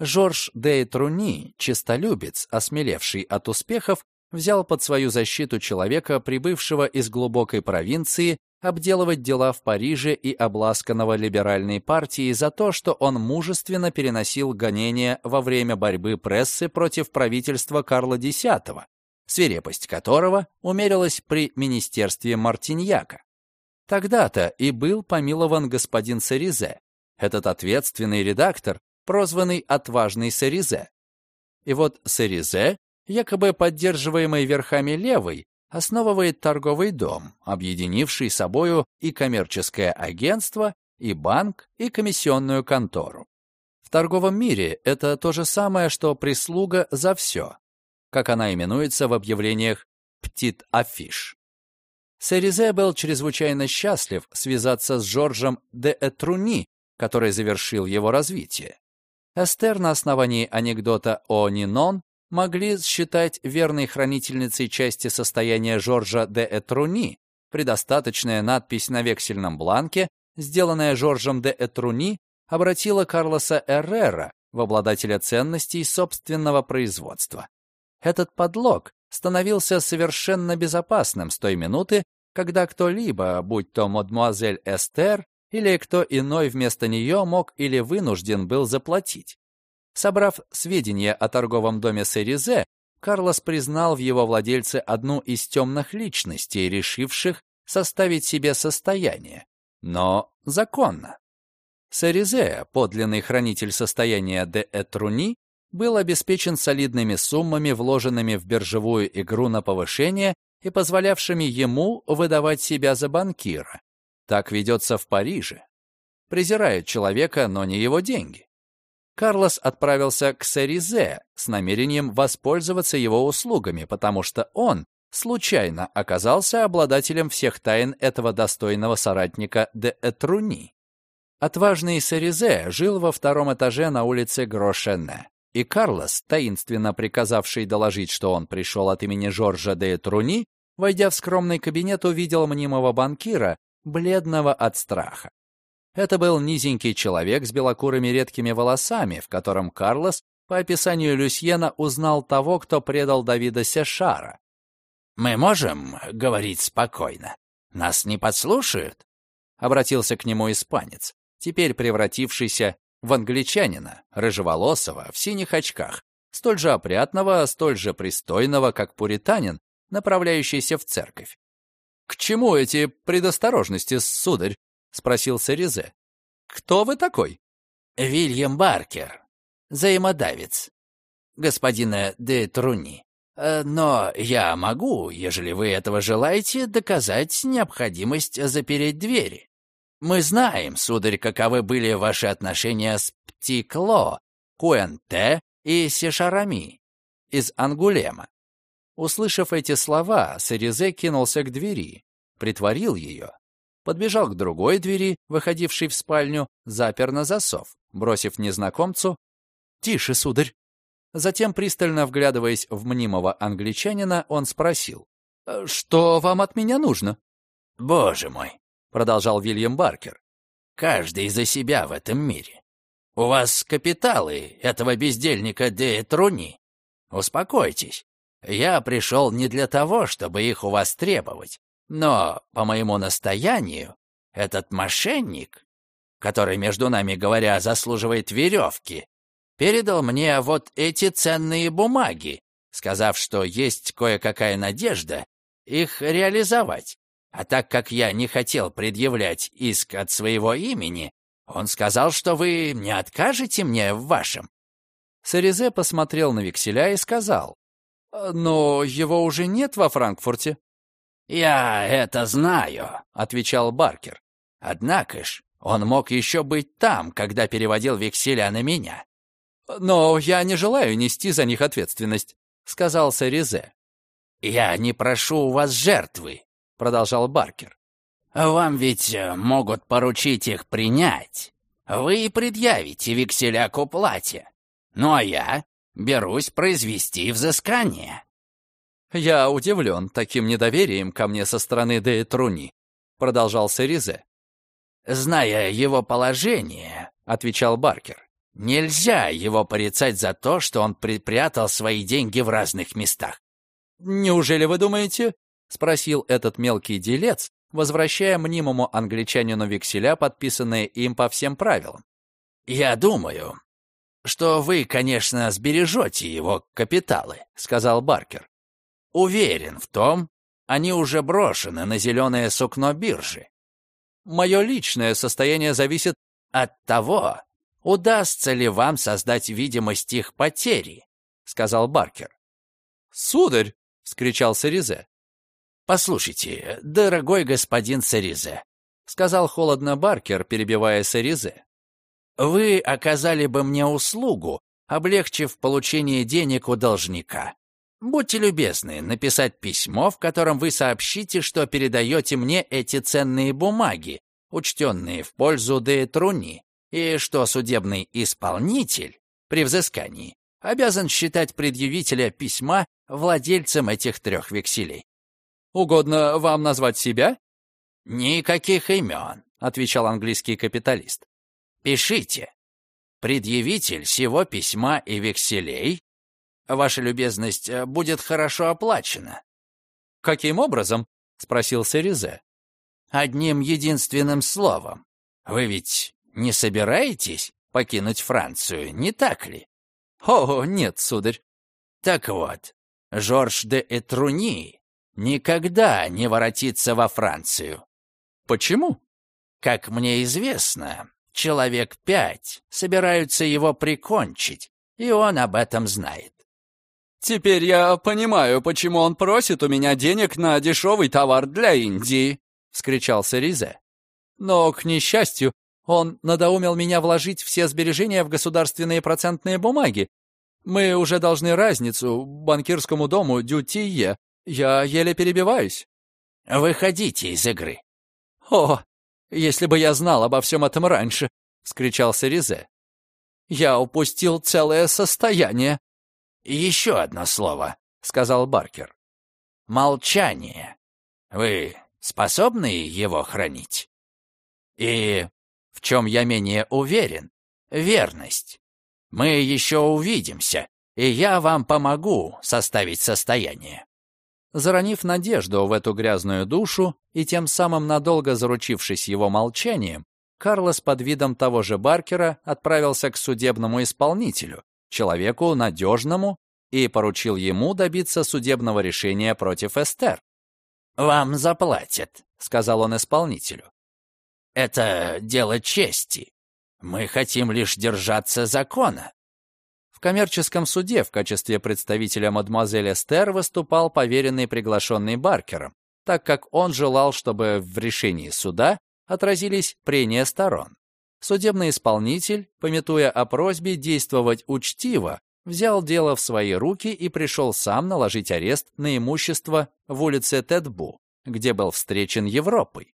Жорж де Труни, честолюбец, осмелевший от успехов, взял под свою защиту человека, прибывшего из глубокой провинции, обделывать дела в Париже и обласканного либеральной партией за то, что он мужественно переносил гонения во время борьбы прессы против правительства Карла X, свирепость которого умерилась при министерстве Мартиньяка. Тогда-то и был помилован господин Саризе, этот ответственный редактор, прозванный «отважный Саризе». И вот Саризе, якобы поддерживаемый верхами левой, основывает торговый дом, объединивший собою и коммерческое агентство, и банк, и комиссионную контору. В торговом мире это то же самое, что прислуга за все, как она именуется в объявлениях «птит-афиш». Серизе был чрезвычайно счастлив связаться с Жоржем де Этруни, который завершил его развитие. Эстер на основании анекдота о Нинон могли считать верной хранительницей части состояния Жоржа де Этруни, предостаточная надпись на вексельном бланке, сделанная Жоржем де Этруни, обратила Карлоса Эррера в обладателя ценностей собственного производства. Этот подлог становился совершенно безопасным с той минуты, когда кто-либо, будь то мадемуазель Эстер или кто иной вместо нее мог или вынужден был заплатить. Собрав сведения о торговом доме Серизе, Карлос признал в его владельце одну из темных личностей, решивших составить себе состояние, но законно. Серизе, подлинный хранитель состояния де Этруни, был обеспечен солидными суммами, вложенными в биржевую игру на повышение и позволявшими ему выдавать себя за банкира. Так ведется в Париже. Презирают человека, но не его деньги. Карлос отправился к Серизе с намерением воспользоваться его услугами, потому что он случайно оказался обладателем всех тайн этого достойного соратника де Этруни. Отважный Серизе жил во втором этаже на улице Грошене. И Карлос, таинственно приказавший доложить, что он пришел от имени Жоржа де Труни, войдя в скромный кабинет, увидел мнимого банкира, бледного от страха. Это был низенький человек с белокурыми редкими волосами, в котором Карлос, по описанию Люсьена, узнал того, кто предал Давида Сешара. «Мы можем говорить спокойно? Нас не подслушают?» — обратился к нему испанец, теперь превратившийся в англичанина, рыжеволосого, в синих очках, столь же опрятного, столь же пристойного, как пуританин, направляющийся в церковь. «К чему эти предосторожности, сударь?» — спросил Саризе. «Кто вы такой?» «Вильям Баркер, взаимодавец, господина де Труни. Э, но я могу, ежели вы этого желаете, доказать необходимость запереть двери. Мы знаем, сударь, каковы были ваши отношения с Птикло, Куэнте и Сешарами из Ангулема. Услышав эти слова, Саризе кинулся к двери, притворил ее, подбежал к другой двери, выходившей в спальню, запер на засов, бросив незнакомцу «Тише, сударь!». Затем, пристально вглядываясь в мнимого англичанина, он спросил «Что вам от меня нужно?» «Боже мой, продолжал Вильям Баркер. «Каждый за себя в этом мире. У вас капиталы этого бездельника Де Труни. Успокойтесь. Я пришел не для того, чтобы их у вас требовать, но, по моему настоянию, этот мошенник, который, между нами говоря, заслуживает веревки, передал мне вот эти ценные бумаги, сказав, что есть кое-какая надежда их реализовать. А так как я не хотел предъявлять иск от своего имени, он сказал, что вы не откажете мне в вашем. Саризе посмотрел на векселя и сказал, «Но его уже нет во Франкфурте». «Я это знаю», — отвечал Баркер. «Однако ж, он мог еще быть там, когда переводил векселя на меня». «Но я не желаю нести за них ответственность», — сказал Саризе. «Я не прошу у вас жертвы», продолжал Баркер. Вам ведь э, могут поручить их принять. Вы предъявите векселя к уплате. Ну а я берусь произвести взыскание». «Я удивлен таким недоверием ко мне со стороны де Труни», — продолжал Серизе. «Зная его положение», — отвечал Баркер, «нельзя его порицать за то, что он припрятал свои деньги в разных местах». «Неужели вы думаете?» — спросил этот мелкий делец, возвращая мнимому англичанину векселя, подписанные им по всем правилам. «Я думаю, что вы, конечно, сбережете его капиталы», — сказал Баркер. «Уверен в том, они уже брошены на зеленое сукно биржи. Мое личное состояние зависит от того, удастся ли вам создать видимость их потери», — сказал Баркер. «Сударь!» — вскричал Саризе. «Послушайте, дорогой господин Саризе», — сказал холодно Баркер, перебивая Саризе. «Вы оказали бы мне услугу, облегчив получение денег у должника. Будьте любезны написать письмо, в котором вы сообщите, что передаете мне эти ценные бумаги, учтенные в пользу де Труни, и что судебный исполнитель при взыскании обязан считать предъявителя письма владельцем этих трех векселей. «Угодно вам назвать себя?» «Никаких имен», — отвечал английский капиталист. «Пишите. Предъявитель всего письма и векселей, ваша любезность, э, будет хорошо оплачена». «Каким образом?» — спросил Серизе. «Одним единственным словом. Вы ведь не собираетесь покинуть Францию, не так ли?» «О, нет, сударь». «Так вот, Жорж де Этруни никогда не воротится во Францию. Почему? Как мне известно, человек пять собираются его прикончить, и он об этом знает. Теперь я понимаю, почему он просит у меня денег на дешевый товар для Индии, вскричал Саризе. Но, к несчастью, он надоумил меня вложить все сбережения в государственные процентные бумаги. Мы уже должны разницу банкирскому дому Дютие я еле перебиваюсь. Выходите из игры. О, если бы я знал обо всем этом раньше, вскричал Серизе. Я упустил целое состояние. Еще одно слово, сказал Баркер. Молчание. Вы способны его хранить? И в чем я менее уверен, верность. Мы еще увидимся, и я вам помогу составить состояние. Заронив надежду в эту грязную душу и тем самым надолго заручившись его молчанием, Карлос под видом того же Баркера отправился к судебному исполнителю, человеку надежному, и поручил ему добиться судебного решения против Эстер. «Вам заплатят», — сказал он исполнителю. «Это дело чести. Мы хотим лишь держаться закона коммерческом суде в качестве представителя мадемуазель Эстер выступал поверенный приглашенный Баркером, так как он желал, чтобы в решении суда отразились прения сторон. Судебный исполнитель, пометуя о просьбе действовать учтиво, взял дело в свои руки и пришел сам наложить арест на имущество в улице Тедбу, где был встречен Европой.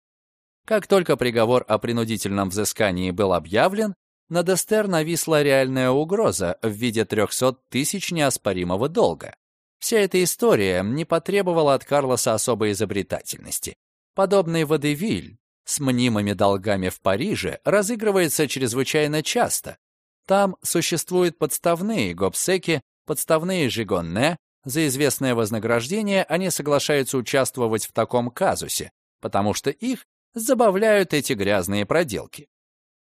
Как только приговор о принудительном взыскании был объявлен, над Эстер нависла реальная угроза в виде 300 тысяч неоспоримого долга. Вся эта история не потребовала от Карлоса особой изобретательности. Подобный водевиль с мнимыми долгами в Париже разыгрывается чрезвычайно часто. Там существуют подставные гобсеки, подставные жигонне, за известное вознаграждение они соглашаются участвовать в таком казусе, потому что их забавляют эти грязные проделки.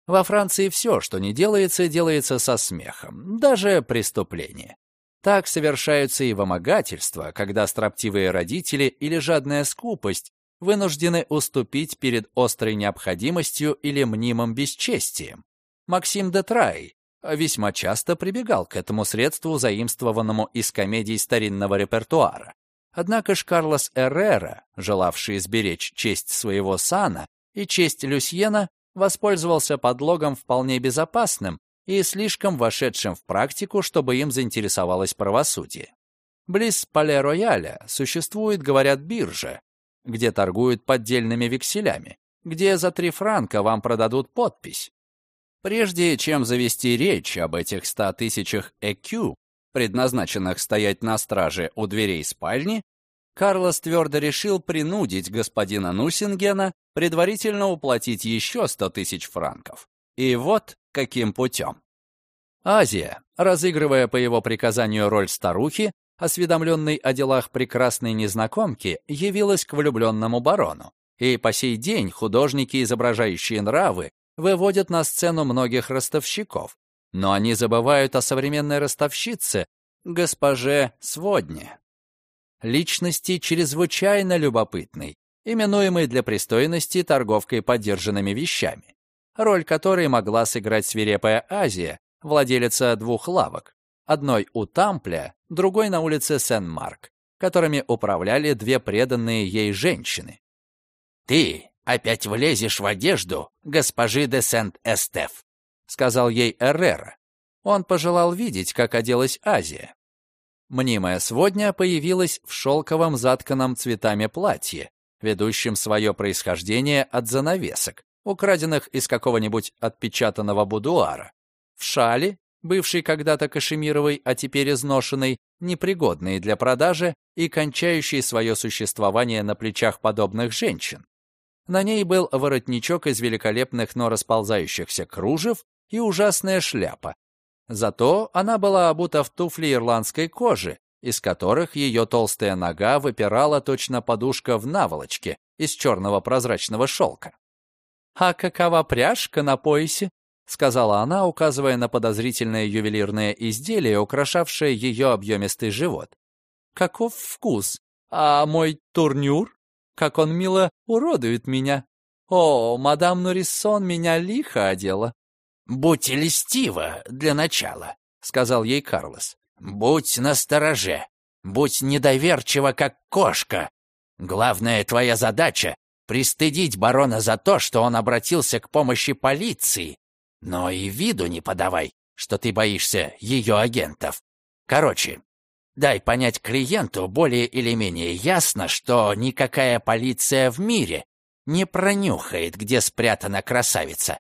Во Франции все, что не делается, делается со смехом, даже преступление. Так совершаются и вымогательства, когда строптивые родители или жадная скупость вынуждены уступить перед острой необходимостью или мнимым бесчестием. Максим де Трай весьма часто прибегал к этому средству, заимствованному из комедий старинного репертуара. Однако ж Карлос Эррера, желавший сберечь честь своего сана и честь Люсьена, воспользовался подлогом вполне безопасным и слишком вошедшим в практику, чтобы им заинтересовалось правосудие. Близ Пале-Рояля существует, говорят, биржа, где торгуют поддельными векселями, где за три франка вам продадут подпись. Прежде чем завести речь об этих ста тысячах ЭКЮ, предназначенных стоять на страже у дверей спальни, Карлос твердо решил принудить господина Нусингена предварительно уплатить еще сто тысяч франков. И вот каким путем. Азия, разыгрывая по его приказанию роль старухи, осведомленной о делах прекрасной незнакомки, явилась к влюбленному барону. И по сей день художники, изображающие нравы, выводят на сцену многих ростовщиков. Но они забывают о современной ростовщице, госпоже Сводне. Личности чрезвычайно любопытной, именуемой для пристойности торговкой подержанными вещами, роль которой могла сыграть свирепая Азия, владелица двух лавок, одной у Тампля, другой на улице Сен-Марк, которыми управляли две преданные ей женщины. «Ты опять влезешь в одежду госпожи де Сент-Эстеф», сказал ей Эррера. Он пожелал видеть, как оделась Азия. Мнимая сводня появилась в шелковом затканном цветами платье, ведущем свое происхождение от занавесок, украденных из какого-нибудь отпечатанного будуара, в шале, бывшей когда-то кашемировой, а теперь изношенной, непригодной для продажи и кончающей свое существование на плечах подобных женщин. На ней был воротничок из великолепных, но расползающихся кружев и ужасная шляпа. Зато она была обута в туфли ирландской кожи, из которых ее толстая нога выпирала точно подушка в наволочке из черного прозрачного шелка. «А какова пряжка на поясе?» — сказала она, указывая на подозрительное ювелирное изделие, украшавшее ее объемистый живот. «Каков вкус? А мой турнюр? Как он мило уродует меня! О, мадам Нуриссон меня лихо одела!» «Будь льстива для начала», — сказал ей Карлос. «Будь настороже, будь недоверчива, как кошка. Главная твоя задача — пристыдить барона за то, что он обратился к помощи полиции, но и виду не подавай, что ты боишься ее агентов. Короче, дай понять клиенту более или менее ясно, что никакая полиция в мире не пронюхает, где спрятана красавица.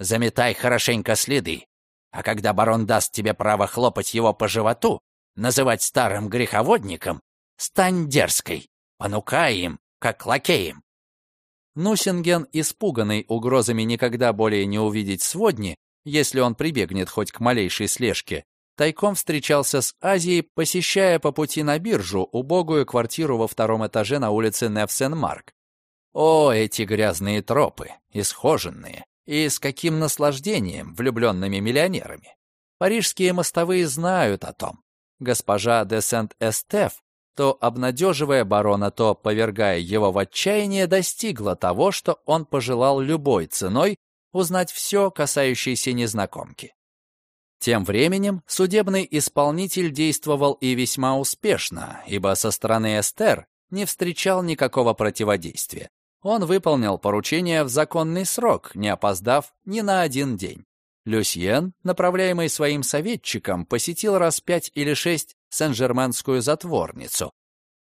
Заметай хорошенько следы. А когда барон даст тебе право хлопать его по животу, называть старым греховодником, стань дерзкой, понукай им, как лакеем. Нусинген, испуганный угрозами никогда более не увидеть сводни, если он прибегнет хоть к малейшей слежке, тайком встречался с Азией, посещая по пути на биржу убогую квартиру во втором этаже на улице Невсенмарк. О, эти грязные тропы, исхоженные, и с каким наслаждением влюбленными миллионерами. Парижские мостовые знают о том. Госпожа де Сент-Эстеф то, обнадеживая барона, то, повергая его в отчаяние, достигла того, что он пожелал любой ценой узнать все, касающееся незнакомки. Тем временем судебный исполнитель действовал и весьма успешно, ибо со стороны Эстер не встречал никакого противодействия. Он выполнил поручение в законный срок, не опоздав ни на один день. Люсьен, направляемый своим советчиком, посетил раз пять или шесть Сен-Жерменскую затворницу.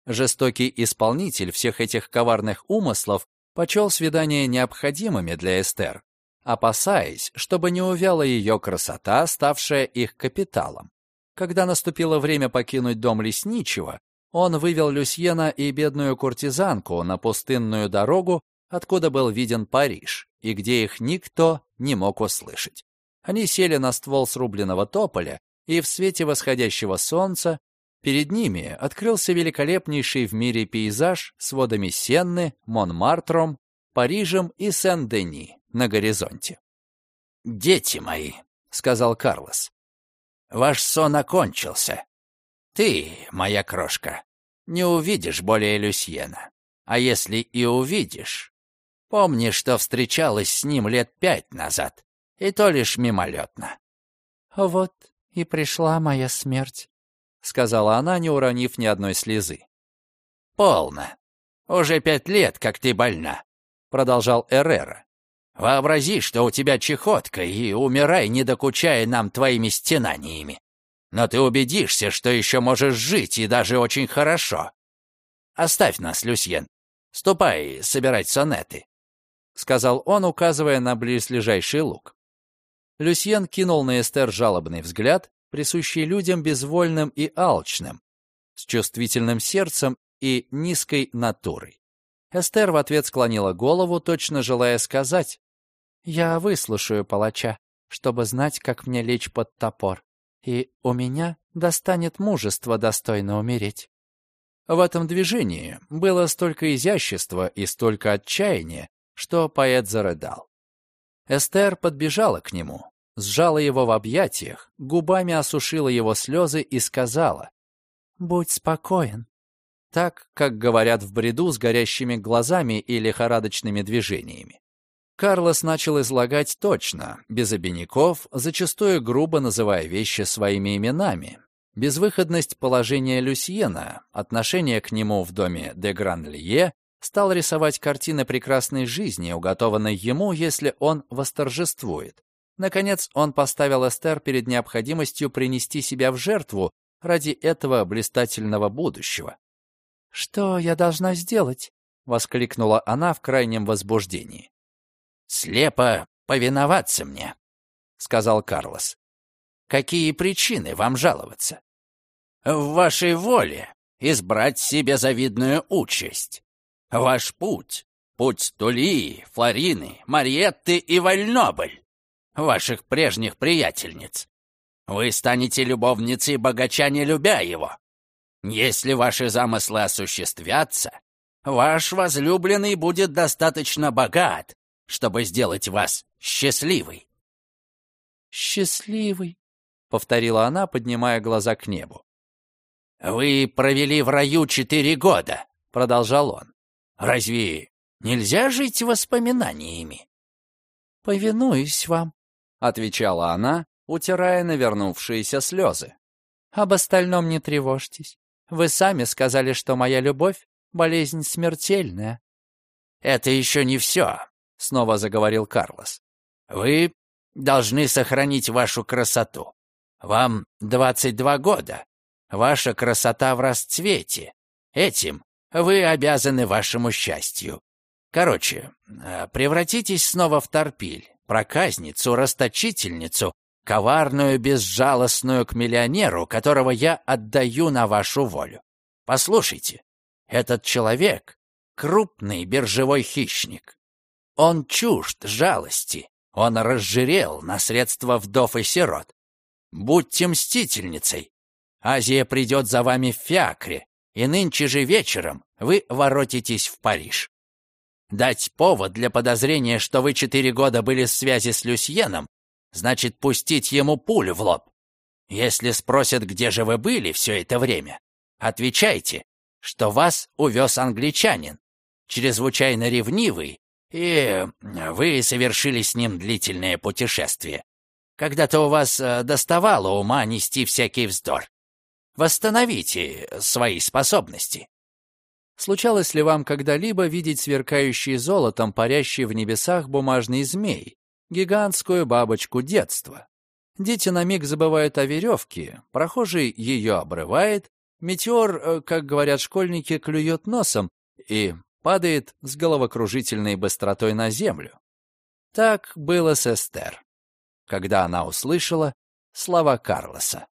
Жестокий исполнитель всех этих коварных умыслов почел свидания необходимыми для Эстер, опасаясь, чтобы не увяла ее красота, ставшая их капиталом. Когда наступило время покинуть дом лесничего, он вывел Люсьена и бедную куртизанку на пустынную дорогу, откуда был виден Париж, и где их никто не мог услышать. Они сели на ствол срубленного тополя и в свете восходящего солнца перед ними открылся великолепнейший в мире пейзаж с водами Сенны, Монмартром, Парижем и Сен-Дени на горизонте. «Дети мои», — сказал Карлос, — «ваш сон окончился. Ты, моя крошка, не увидишь более Люсьена. А если и увидишь, помни, что встречалась с ним лет пять назад, и то лишь мимолетно». «Вот и пришла моя смерть», — сказала она, не уронив ни одной слезы. «Полно. Уже пять лет, как ты больна», — продолжал Эррера. «Вообрази, что у тебя чехотка, и умирай, не докучая нам твоими стенаниями. Но ты убедишься, что еще можешь жить, и даже очень хорошо. Оставь нас, Люсьен. Ступай собирать сонеты», — сказал он, указывая на близлежащий луг. Люсьен кинул на Эстер жалобный взгляд, присущий людям безвольным и алчным, с чувствительным сердцем и низкой натурой. Эстер в ответ склонила голову, точно желая сказать, «Я выслушаю палача, чтобы знать, как мне лечь под топор, и у меня достанет мужество достойно умереть». В этом движении было столько изящества и столько отчаяния, что поэт зарыдал. Эстер подбежала к нему, сжала его в объятиях, губами осушила его слезы и сказала, «Будь спокоен». Так, как говорят в бреду с горящими глазами и лихорадочными движениями. Карлос начал излагать точно, без обиняков, зачастую грубо называя вещи своими именами, Безвыходность положения Люсьена, отношение к нему в доме де Гран-Лье, стал рисовать картины прекрасной жизни, уготованной ему, если он восторжествует. Наконец, он поставил Эстер перед необходимостью принести себя в жертву ради этого блистательного будущего. «Что я должна сделать?» — воскликнула она в крайнем возбуждении. «Слепо повиноваться мне», — сказал Карлос. Какие причины вам жаловаться? В вашей воле избрать себе завидную участь. Ваш путь — путь Тулии, Флорины, Мариетты и Вальнобль, ваших прежних приятельниц. Вы станете любовницей богача, не любя его. Если ваши замыслы осуществятся, ваш возлюбленный будет достаточно богат, чтобы сделать вас счастливой. «Счастливый», повторила она, поднимая глаза к небу. «Вы провели в раю четыре года», — продолжал он. «Разве нельзя жить воспоминаниями?» «Повинуюсь вам», — отвечала она, утирая навернувшиеся слезы. «Об остальном не тревожьтесь. Вы сами сказали, что моя любовь — болезнь смертельная». «Это еще не все», — снова заговорил Карлос. «Вы должны сохранить вашу красоту. Вам 22 года. Ваша красота в расцвете. Этим вы обязаны вашему счастью. Короче, э, превратитесь снова в торпиль, проказницу, расточительницу, коварную, безжалостную к миллионеру, которого я отдаю на вашу волю. Послушайте, этот человек — крупный биржевой хищник. Он чужд жалости, он разжирел на средства вдов и сирот. Будьте мстительницей. Азия придет за вами в фиакре, и нынче же вечером вы воротитесь в Париж. Дать повод для подозрения, что вы четыре года были в связи с Люсьеном, значит пустить ему пулю в лоб. Если спросят, где же вы были все это время, отвечайте, что вас увез англичанин, чрезвычайно ревнивый, и вы совершили с ним длительное путешествие. Когда-то у вас э, доставало ума нести всякий вздор. Восстановите свои способности. Случалось ли вам когда-либо видеть сверкающий золотом, парящий в небесах бумажный змей, гигантскую бабочку детства? Дети на миг забывают о веревке, прохожий ее обрывает, метеор, э, как говорят школьники, клюет носом и падает с головокружительной быстротой на землю. Так было с Эстер когда она услышала слова Карлоса.